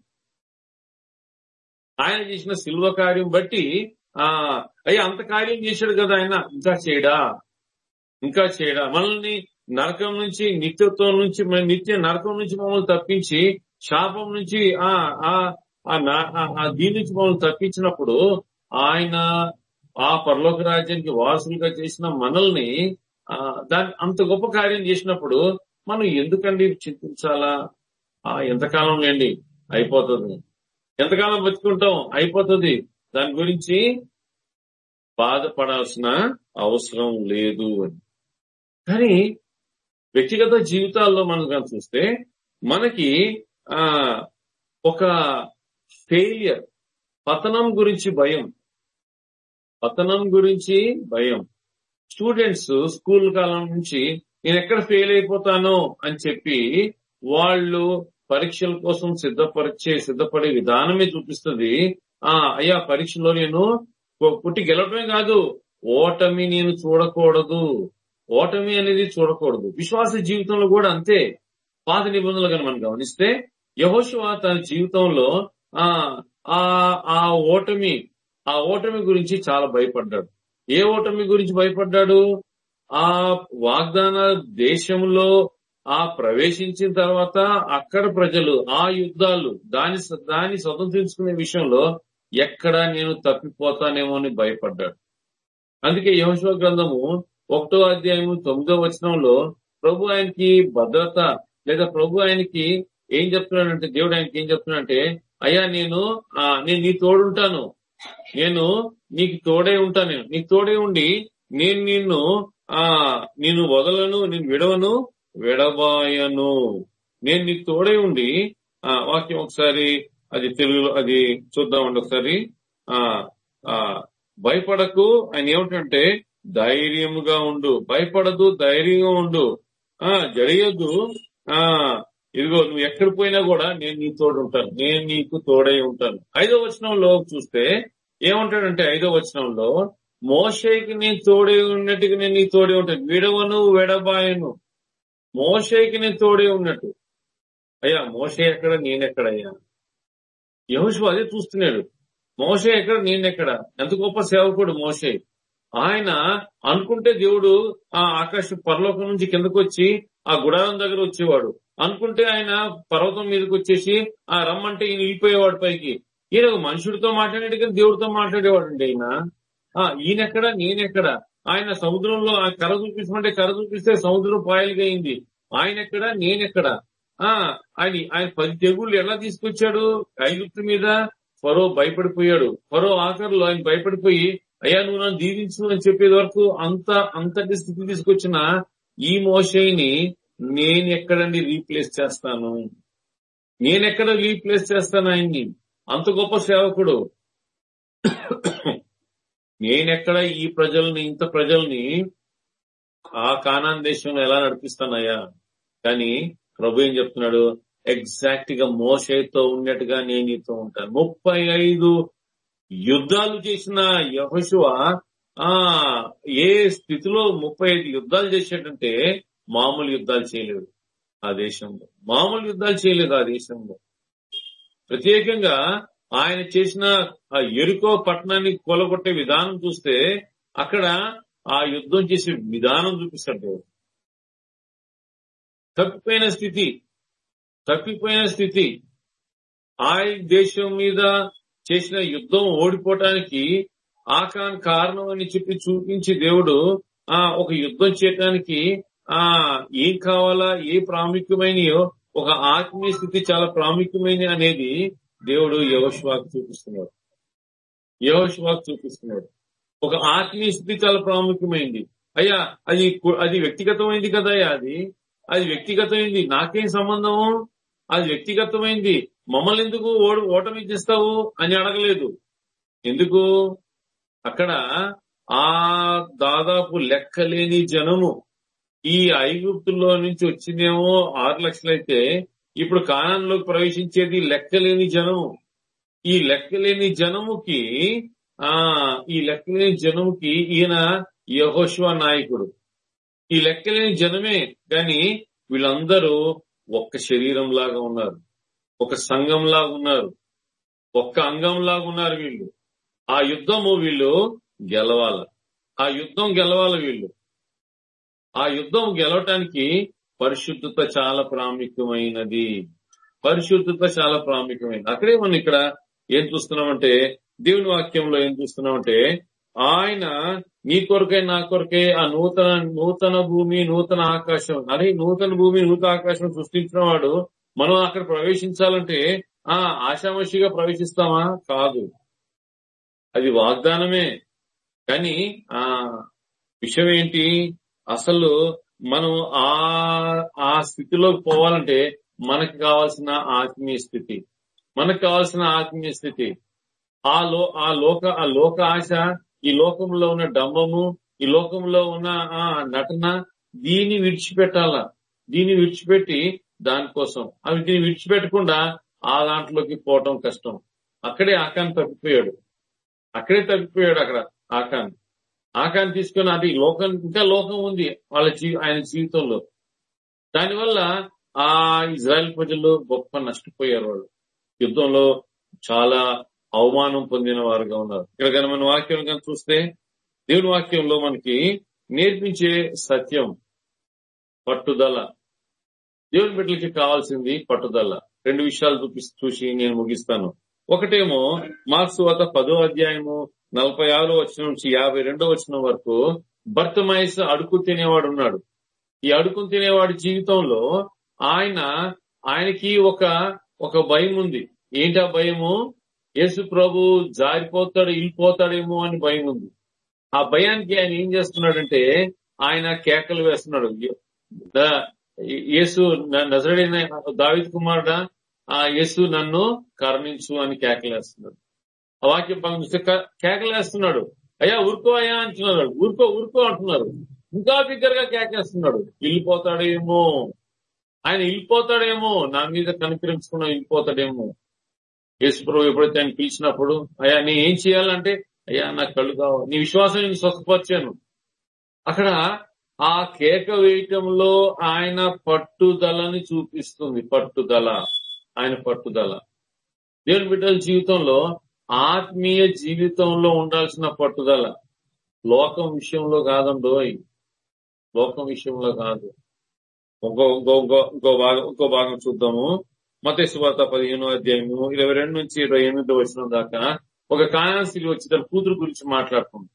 ఆయన చేసిన శిల్వ కార్యం బట్టి ఆ అయ్యా అంత కార్యం చేశాడు కదా ఆయన. ఇంకా చేయడా? ఇంకా చేయడా? మనల్ని నరకం నుంచి నిత్యత్వం నుంచి నిత్య నరకం నుంచి మమ్మల్ని తప్పించి శాపం నుంచి ఆ ఆ నా- దీని నుంచి మనం తప్పించినప్పుడు ఆయన ఆ పరలోక రాజ్యానికి వారసులుగా చేసిన మనల్ని ఆ, దాని అంత గొప్ప కార్యం చేసినప్పుడు మనం ఎందుకండి చింతించాలా? ఆ ఎంతకాలం లేండి? అయిపోతుంది. ఎంతకాలం బతుకుంటాం? అయిపోతుంది. దాని గురించి బాధపడాల్సిన అవసరం లేదు అని. కానీ వ్యక్తిగత జీవితాల్లో మనం కనుక చూస్తే మనకి ఆ ఒక ఫెయిలియర్. పతనం గురించి భయం. పతనం గురించి భయం. స్టూడెంట్స్ స్కూల్ కాలం నుంచి నేను ఎక్కడ ఫెయిల్ అయిపోతానో అని చెప్పి వాళ్ళు పరీక్షల కోసం సిద్ధపరిచే సిద్ధపడే విధానమే చూపిస్తుంది. ఆ అయ్యా పరీక్షలో నేను పుట్టి గెలవటమే కాదు. ఓటమి నేను చూడకూడదు. ఓటమి అనేది చూడకూడదు. విశ్వాస జీవితంలో కూడా అంతే. పాత నిబంధనలు కనుక మనం గమనిస్తే యహోశివ తన జీవితంలో ఆ ఆ ఆ ఓటమి ఆ ఓటమి గురించి చాలా భయపడ్డాడు. ఏ ఓటమి గురించి భయపడ్డాడు? ఆ వాగ్దాన దేశంలో ఆ ప్రవేశించిన తర్వాత అక్కడ ప్రజలు ఆ యుద్ధాలు దాని దాన్ని స్వతంత్రించుకునే విషయంలో ఎక్కడ నేను తప్పిపోతానేమో అని భయపడ్డాడు. అందుకే యహోశివ గ్రంథము ఒకటో అధ్యాయము తొమ్మిదో వచనంలో ప్రభు ఆయనకి భద్రత లేదా ప్రభు ఆయనకి ఏం చెప్తున్నాడంటే దేవుడు ఆయనకి ఏం చెప్తున్నాడంటే అయ్యా నేను ఆ, నేను నీ తోడుంటాను. నేను నీకు తోడే ఉంటాను నేను. నీకు తోడే ఉండి నేను నిన్ను ఆ నిన్ను వదలను నేను విడవను విడబాయను. నేను నీకు తోడే ఉండి ఆ వాక్యం ఒకసారి అది తెలుగులో అది చూద్దామండి ఒకసారి. ఆ ఆ భయపడకు. ఆయన ఏమిటంటే ధైర్యముగా ఉండు. భయపడదు ధైర్యంగా ఉండు. ఆ జడియొద్దు. ఆ ఇదిగో నువ్వు ఎక్కడ పోయినా కూడా నేను నీ తోడు ఉంటాను. నేను నీకు తోడై ఉంటాను. ఐదో వచనంలో చూస్తే ఏమంటాడంటే ఐదో వచనంలో మోషేకి నేను తోడే ఉన్నట్టుగా నేను నీ తోడే ఉంటాను. విడవను విడబాయను. మోషేకి నేను తోడే ఉన్నట్టు. అయ్యా మోషే ఎక్కడ నేనెక్కడయ్యా యహోషువ అదే చూస్తున్నాడు. మోషే ఎక్కడ నేనెక్కడ ఎంత గొప్ప సేవకుడు మోషే. ఆయన అనుకుంటే దేవుడు ఆ ఆకాశ పరలోకం నుంచి కిందకు వచ్చి ఆ గుడారం దగ్గర వచ్చేవాడు. అనుకుంటే ఆయన పర్వతం మీదకి వచ్చేసి ఆ రమ్మంటే ఈయన వెళ్ళిపోయేవాడు పైకి. ఈయన ఒక మనుషుడితో మాట్లాడేది కానీ దేవుడితో మాట్లాడేవాడు అండి ఆయన. ఆ ఈయనెక్కడ నేనెక్కడ? ఆయన సముద్రంలో ఆ కర చూపించమంటే కర చూపిస్తే సముద్రం పాయలుగైంది. అయింది ఆయన ఎక్కడ నేనెక్కడ? ఆ ఆయన ఆయన పది తెగుళ్ళు ఎలా తీసుకొచ్చాడు? ఐగుప్తు మీద ఫరో భయపడిపోయాడు. ఫరో ఆఖరులో ఆయన భయపడిపోయి అయ్యా నువ్వు నన్ను దీవించు అని చెప్పేది వరకు అంత అంతటి స్థితి తీసుకొచ్చిన ఈ మోషయిని నేను ఎక్కడండి రీప్లేస్ చేస్తాను? నేనెక్కడ రీప్లేస్ చేస్తాను ఆయన్ని? అంత గొప్ప సేవకుడు. నేనెక్కడ ఈ ప్రజల్ని ఇంత ప్రజల్ని ఆ కానాన్ దేశంలో ఎలా నడిపిస్తానయ్యా? కానీ ప్రభు ఏం చెప్తున్నాడు? ఎగ్జాక్ట్గా మోసైతో ఉన్నట్టుగా నేను నీతో ఉంటాను. ముప్పై ఐదు యుద్ధాలు చేసిన యహోశువ ఆ ఏ స్థితిలో ముప్పై ఐదు యుద్ధాలు చేసేటంటే మామూలు యుద్ధాలు చేయలేదు ఆ దేశంలో. మామూలు యుద్ధాలు చేయలేదు ఆ దేశంలో. ప్రత్యేకంగా ఆయన చేసిన ఆ ఎరుకో పట్టణాన్ని కొలగొట్టే విధానం చూస్తే అక్కడ ఆ యుద్ధం చేసే విధానం చూపిస్తాడు దేవుడు. తప్పిపోయిన స్థితి తప్పిపోయిన స్థితి. ఆ దేశం మీద చేసిన యుద్ధం ఓడిపోవటానికి ఆకాన్ కారణం అని చెప్పి చూపించి దేవుడు ఆ ఒక యుద్ధం చేయటానికి ఆ ఏం కావాలా ఏ ప్రాముఖ్యమైనయో ఒక ఆత్మీయ స్థితి చాలా ప్రాముఖ్యమైన అనేది దేవుడు యవశ్వాకు చూపిస్తున్నాడు. యవశ్వాకు చూపిస్తున్నాడు. ఒక ఆత్మీయ స్థితి చాలా ప్రాముఖ్యమైంది. అయ్యా అది అది వ్యక్తిగతమైంది కదా అది? అది వ్యక్తిగతమైంది. నాకేం సంబంధము? అది వ్యక్తిగతమైంది. మమ్మల్ని ఎందుకు ఓడు ఓటమి చేస్తావు అని అడగలేదు. ఎందుకు? అక్కడ ఆ దాదాపు లెక్కలేని జనము ఈ ఐగుప్తుల్లో నుంచి వచ్చిందేమో ఆరు లక్షలైతే ఇప్పుడు కానాన్లోకి ప్రవేశించేది లెక్కలేని జనము. ఈ లెక్కలేని జనముకి ఆ ఈ లెక్కలేని జనముకి ఈయన యహోష్వా నాయకుడు. ఈ లెక్కలేని జనమే కానీ వీళ్ళందరూ ఒక్క శరీరం లాగా ఉన్నారు. ఒక సంఘం లాగా ఉన్నారు. ఒక్క అంగం లాగా ఉన్నారు వీళ్ళు. ఆ యుద్ధము వీళ్ళు గెలవాల. ఆ యుద్ధం గెలవాల వీళ్ళు. ఆ యుద్ధం గెలవటానికి పరిశుద్ధత చాలా ప్రాముఖ్యమైనది. పరిశుద్ధత చాలా ప్రాముఖ్యమైనది. అక్కడే మనం ఇక్కడ ఏం చూస్తున్నామంటే దేవుని వాక్యంలో ఏం చూస్తున్నామంటే ఆయన నీ కొరకే నా కొరకే ఆ నూతన నూతన భూమి నూతన ఆకాశం అదే నూతన భూమి నూతన ఆకాశం సృష్టించిన వాడు మనం అక్కడ ప్రవేశించాలంటే ఆ ఆశామషిగా ప్రవేశిస్తామా? కాదు. అది వాగ్దానమే. కానీ ఆ విషయం ఏంటి? అసలు మనం ఆ ఆ స్థితిలోకి పోవాలంటే మనకు కావాల్సిన ఆత్మీయ స్థితి. మనకు కావాల్సిన ఆత్మీయ స్థితి. ఆ లో ఆ లోక ఆ లోక ఆశ ఈ లోకంలో ఉన్న డంబము ఈ లోకంలో ఉన్న ఆ నటన దీన్ని విడిచిపెట్టాల? దీన్ని విడిచిపెట్టి దానికోసం. అవి దీన్ని విడిచిపెట్టకుండా ఆ దాంట్లోకి పోవటం కష్టం. అక్కడే ఆకాన్ తప్పిపోయాడు. అక్కడే తప్పిపోయాడు అక్కడ ఆకాన్ ఆకాన్ తీసుకుని అది లోకం ఇంకా లోకం ఉంది వాళ్ళ జీ ఆయన జీవితంలో. దానివల్ల ఆ ఇజ్రాయెల్ ప్రజలు గొప్ప నష్టపోయారు వాళ్ళు. యుద్ధంలో చాలా అవమానం పొందిన వారుగా ఉన్నారు. ఇక్కడ కనుక మన వాక్యం కనుక చూస్తే దేవుని వాక్యంలో మనకి నేర్పించే సత్యం పట్టుదల. దేవుని బిడ్డలకి కావాల్సింది పట్టుదల. రెండు విషయాలు చూపి చూసి నేను ముగిస్తాను. ఒకటేమో మార్క్స్ వద్ద పదో అధ్యాయము నలభై ఆరో వచ్చిన నుంచి యాభై రెండో వచ్చిన వరకు భర్తమయస్ అడుకు తినేవాడు ఉన్నాడు. ఈ అడుగును తినేవాడి జీవితంలో ఆయన ఆయనకి ఒక ఒక భయం ఉంది. ఏంటా భయము? యేసు ప్రభు జారిపోతాడు ఇల్లిపోతాడేమో అని భయం ఉంది. ఆ భయానికి ఆయన ఏం చేస్తున్నాడంటే ఆయన కేకలు వేస్తున్నాడు. యేసు నజరడైన దావిద్ కుమారుడా ఆ యేసు నన్ను కరుణించు అని కేకలేస్తున్నాడు ఆ వాక్యం పంపిస్తే కేకలేస్తున్నాడు. అయ్యా ఊరుకో అయ్యా అంటున్నారు ఊరుకో ఊరుకో అంటున్నారు. ఇంకా బిగ్గరగా కేకేస్తున్నాడు. వెళ్ళిపోతాడేమో ఆయన వెళ్ళిపోతాడేమో నా మీద కనికరించకుండా వెళ్ళిపోతాడేమో యేసుప్రభు ఎప్పుడైతే ఆయన పిలిచినప్పుడు అయ్యా నేను ఏం చేయాలంటే అయ్యా నాకు కళ్ళు కావాలి. నీ విశ్వాసం నేను స్వస్థపరిచాను. అక్కడ ఆ కేక వేయటంలో ఆయన పట్టుదలని చూపిస్తుంది. పట్టుదల. ఆయన పట్టుదల. దేవుని బిడ్డల జీవితంలో ఆత్మీయ జీవితంలో ఉండాల్సిన పట్టుదల లోకం విషయంలో కాదండోయ్ లోకం విషయంలో కాదు. ఇంకో ఇంకో ఇంకో ఇంకో భాగం ఇంకో భాగం చూద్దాము. మతేశ్వార్త శుభార్త పదిహేనో అధ్యాయము ఇరవై రెండు నుంచి ఇరవై ఎనిమిది వచ్చిన దాకా ఒక కాయాన్సిలి వచ్చి తన కూతురు గురించి మాట్లాడుతుంది.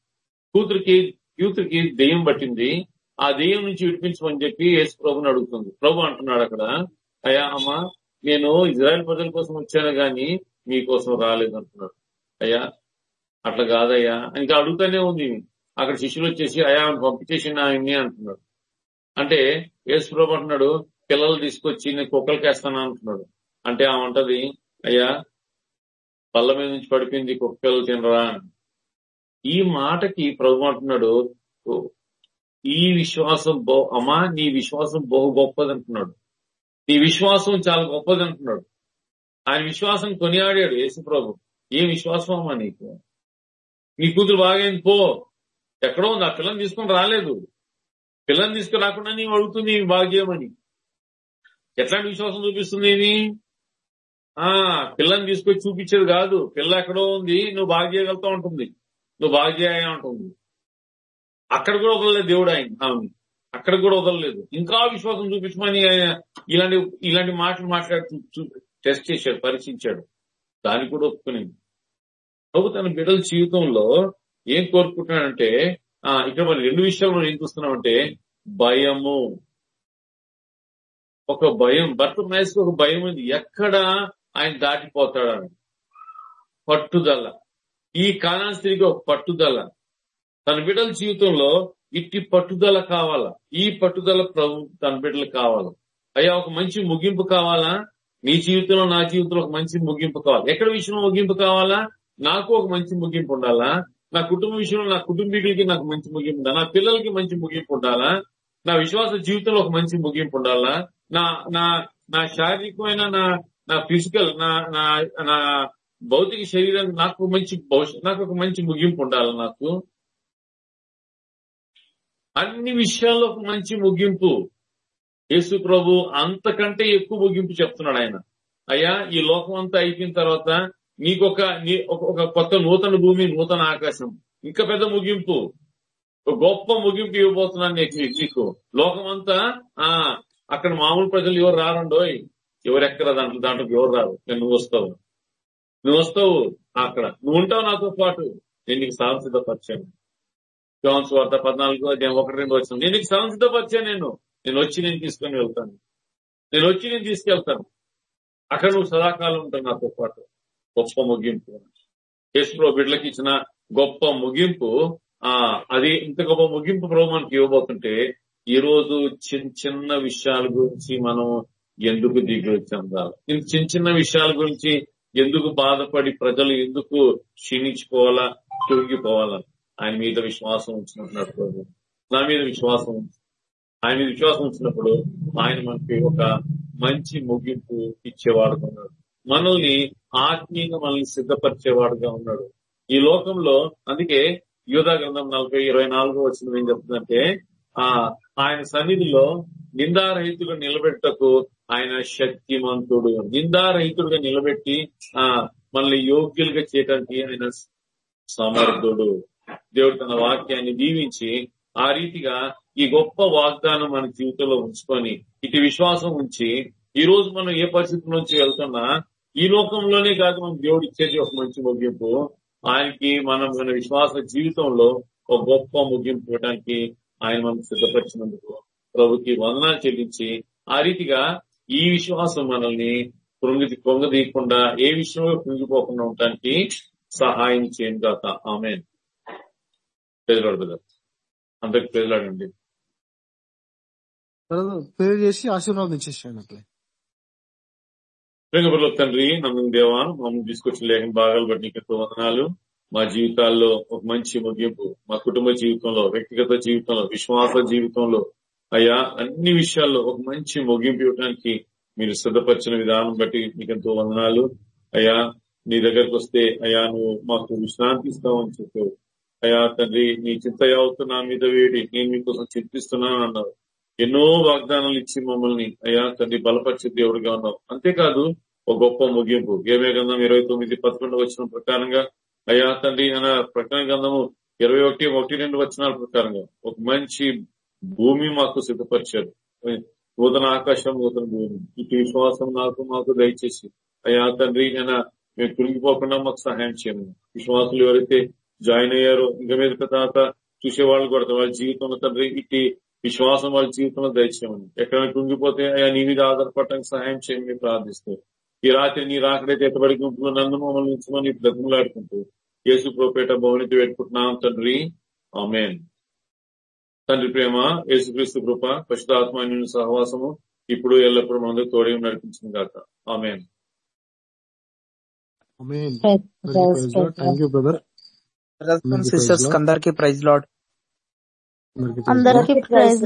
కూతురికి కూతురికి దెయ్యం పట్టింది. ఆ దెయ్యం నుంచి విడిపించమని చెప్పి యేసు ప్రభుని అడుగుతుంది. ప్రభు అంటున్నాడు అక్కడ అయ్యా అమ్మ నేను ఇజ్రాయెల్ ప్రజల కోసం వచ్చాను గాని మీకోసం రాలేదు అంటున్నాడు. అయ్యా అట్లా కాదయ్యా. ఇంకా అడుగుతానే ఉంది. అక్కడ శిష్యులు వచ్చేసి అయా పంపించేసిన ఆయన్ని అంటున్నాడు. అంటే యేసు ప్రభు అంటున్నాడు పిల్లలు తీసుకొచ్చి నేను కుక్కలకి వేస్తాను అంటున్నాడు. అంటే ఆమె అంటది అయ్యా పళ్ళ మీద నుంచి పడిపోయింది కుక్కలు తినరా అని. ఈ మాటకి ప్రభు అంటున్నాడు "ఓ, ఈ విశ్వాసం బహు అమ్మా నీ విశ్వాసం బహు గొప్పది అంటున్నాడు. నీ విశ్వాసం చాలా గొప్పది అంటున్నాడు. ఆయన విశ్వాసం కొనియాడాడు యేసు ప్రభు. ఏ విశ్వాసం అమ్మా నీకు? నీ కూతురు బాగైంది పో. ఎక్కడో ఉంది ఆ పిల్లని తీసుకొని రాలేదు. పిల్లని తీసుకుని రాకుండా నీవు అడుగుతుంది "నీవు ఎట్లాంటి విశ్వాసం చూపిస్తుంది ఇది? ఆ పిల్లని తీసుకొచ్చి చూపించేది కాదు. పిల్ల ఎక్కడో ఉంది నువ్వు బాగు చేయగలుగుతా ఉంటుంది. నువ్వు బాగు చేయ ఉంటుంది అక్కడ కూడా వదలలేదు దేవుడు ఆయన ఆమె. అక్కడ కూడా వదలలేదు. ఇంకా విశ్వాసం చూపించమని ఆయన ఇలాంటి ఇలాంటి మాటలు మాట్లాడుతూ టెస్ట్ చేశాడు పరీక్షించాడు. దాన్ని కూడా ఒప్పుకునేది. ప్రభు తన బిడ్డల జీవితంలో ఏం కోరుకుంటున్నాడంటే ఆ ఇక్కడ మనం రెండు విషయాలు మనం ఏం చూస్తున్నామంటే భయము. ఒక భయం భర్త మహేష్కి ఒక భయం ఉంది. ఎక్కడ ఆయన దాటిపోతాడని పట్టుదల. ఈ కాలాన్ని స్త్రీకి ఒక పట్టుదల. తన బిడ్డల జీవితంలో ఇట్టి పట్టుదల కావాలా? ఈ పట్టుదల ప్రభు తన బిడ్డలు కావాలా? అయ్యా ఒక మంచి ముగింపు కావాలా? నీ జీవితంలో నా జీవితంలో ఒక మంచి ముగింపు కావాలి? ఎక్కడ విషయంలో ముగింపు కావాలా? నాకు ఒక మంచి ముగింపు ఉండాలా? నా కుటుంబ విషయంలో నా కుటుంబీకులకి నాకు మంచి ముగింపు ఉండాలా? నా పిల్లలకి మంచి ముగింపు ఉండాలా? నా విశ్వాస జీవితంలో ఒక మంచి ముగింపు ఉండాలా? నా నా నా శారీరకమైన నా నా ఫిజికల్ నా నా నా భౌతిక శరీరం నాకు మంచి భవిష్యత్ నాకు ఒక మంచి ముగింపు ఉండాలి నాకు? అన్ని విషయాల్లో ఒక మంచి ముగింపు. యేసు ప్రభు అంతకంటే ఎక్కువ ముగింపు చెప్తున్నాడు ఆయన. అయ్యా ఈ లోకం అంతా అయిపోయిన తర్వాత నీకొక నీ ఒక- ఒక కొత్త నూతన భూమి నూతన ఆకాశం. ఇంకా పెద్ద ముగింపు. ఒక గొప్ప ముగింపు ఇవ్వబోతున్నాను నీకు నీకు. లోకమంతా ఆ అక్కడ మామూలు ప్రజలు ఎవరు రారండోయ్? ఎవరు దాంట్లో దాంట్లో ఎవరు రారు? నేను నువ్వు వస్తావు. నువ్వు వస్తావు అక్కడ. నువ్వు ఉంటావు నాతో పాటు. నేను నీకు సాహసిద్ధపరిచాను యోన్స్ వార్త పద్నాలుగు నేను ఒకటి రెండు వచ్చిన. నేను నీకు స్థలం నేను. నేను వచ్చి నేను తీసుకొని వెళ్తాను. నేను వచ్చి నేను తీసుకెళ్తాను. అక్కడ నువ్వు సదాకాలం ఉంటావు నాతో పాటు. గొప్ప ముగింపు. యేసుప్రభు బిడ్డలకి ఇచ్చిన గొప్ప ముగింపు ఆ అది ఇంత గొప్ప ముగింపు ప్రభు మనకి ఇవ్వబోతుంటే ఈ రోజు చిన్న చిన్న విషయాల గురించి మనం ఎందుకు దిగులు చెందాలి? ఇంత చిన్న చిన్న విషయాల గురించి ఎందుకు బాధపడి ప్రజలు ఎందుకు క్షీణించుకోవాలా తొలగిపోవాలా? ఆయన మీద విశ్వాసం ఉంచినట్టున్నాడు ప్రభు నా మీద విశ్వాసం ఆయన మీద విశ్వాసం ఉంచినప్పుడు ఆయన మనకి ఒక మంచి ముగింపు ఇచ్చేవాడుకున్నాడు మనల్ని ఆత్మీయంగా మనల్ని సిద్ధపరిచేవాడుగా ఉన్నాడు. ఈ లోకంలో అందుకే యూధా గ్రంథం నలభై ఇరవై నాలుగో వచ్చిన ఏం చెప్తుందంటే ఆ ఆయన సన్నిధిలో నిందారహితుడు నిలబెట్టకు ఆయన శక్తిమంతుడు. నిందారహితుడుగా నిలబెట్టి ఆ మనల్ని యోగ్యులుగా చేయడానికి ఆయన సమర్థుడు. దేవుడు తన వాక్యాన్ని దీవించి ఆ రీతిగా ఈ గొప్ప వాగ్దానం మన జీవితంలో ఉంచుకొని ఇటు విశ్వాసం ఉంచి ఈ రోజు మనం ఏ పరిస్థితి నుంచి వెళ్తున్నా ఈ లోకంలోనే కాదు మనం దేవుడు ఇచ్చేది ఒక మంచి ముగింపు. ఆయనకి మనం మన విశ్వాస జీవితంలో ఒక గొప్ప ముగింపు ఇవ్వడానికి ఆయన మనం సిద్ధపరిచినందుకు ప్రభుకి వందనాలు చెల్లించి ఆ రీతిగా ఈ విశ్వాసం మనల్ని కృంగి కొంగదీయకుండా ఏ విషయంలో కృంగిపోకుండా ఉండటానికి సహాయం చేయండి కాక ఆమె ప్రజలాడు అందరికి ప్రజలాడండి పేరు చేసి ఆశీర్వాదం చేసేయండి అట్లే. ప్రేమలో తండ్రి నమ్మకం దేవా మమ్మల్ని తీసుకొచ్చిన లేఖన భాగాలు బట్టి నీకు వందనాలు. మా జీవితాల్లో ఒక మంచి ముగింపు మా కుటుంబ జీవితంలో వ్యక్తిగత జీవితంలో విశ్వాస జీవితంలో అయ్యా అన్ని విషయాల్లో ఒక మంచి ముగింపు ఇవ్వడానికి మీరు సిద్ధపరిచిన విధానం బట్టి నీకు ఎంతో వందనాలు. అయ్యా నీ దగ్గరకు వస్తే అయ్యా నువ్వు మాకు విశ్రాంతి ఇస్తావని చెప్పావు. అయ్యా తండ్రి నీ చింత యావత్తు నా మీద వేడి నేను మీకోసం చింతిస్తున్నాను అన్నారు ఎన్నో వాగ్దానాలు ఇచ్చి మమ్మల్ని అయ్యా తండ్రి బలపరిచే దేవుడిగా ఉన్నావు. అంతేకాదు ఒక గొప్ప ముగింపు. ఏమే గంధం ఇరవై తొమ్మిది పదకొండు వచ్చిన ప్రకారంగా అయ్యా తండ్రి అన్న ప్రకటన గంధము ఇరవై ఒకటి ఒకటి రెండు వచనాల ప్రకారంగా ఒక మంచి భూమి మాకు సిద్ధపరిచారు. నూతన ఆకాశం నూతన భూమి. ఇటు విశ్వాసం నాకు మాకు దయచేసి అయ్యా తండ్రి అయినా మేము కురిగిపోకుండా మాకు సహాయం చేయమని విశ్వాసులు ఎవరైతే జాయిన్ అయ్యారో ఇంకా మీద తర్వాత చూసేవాళ్ళు కూడా వాళ్ళ జీవితంలో తండ్రి ఇటు విశ్వాసం వాళ్ళ జీవితంలో దయచేయమని. ఎక్కడైనా కృంగిపోతే అయ్యా నీ మీద ఆధారపడటానికి సహాయం చేయమని ప్రార్థిస్తూ ఈ రాత్రి నీ రాకడైతే ఎత్తబడి గుంపులో నన్ను మమ్మల్ని ఉంచమని బ్రతిమలాడుకుంటూ యేసు ప్రోపేట భవనికి పెట్టుకుంటున్నాం తండ్రి. ఆమెన్. తండ్రి ప్రేమ యేసుక్రీస్తు కృప పశుతాత్మ సహవాసము ఇప్పుడు ఎల్లప్పుడూ మందు తోడే నడిపించింది కాక amen. Thank you brother sisters అందరికి ప్రైజ్ లాడ్ అందరికీ praise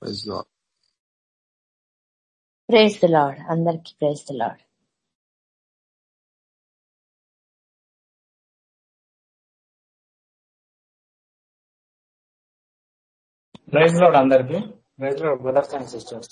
praise Lord. Praise the Lord. అందరికి praise the Lord. Praise Lord అందరికి. Praise Lord brothers and sisters.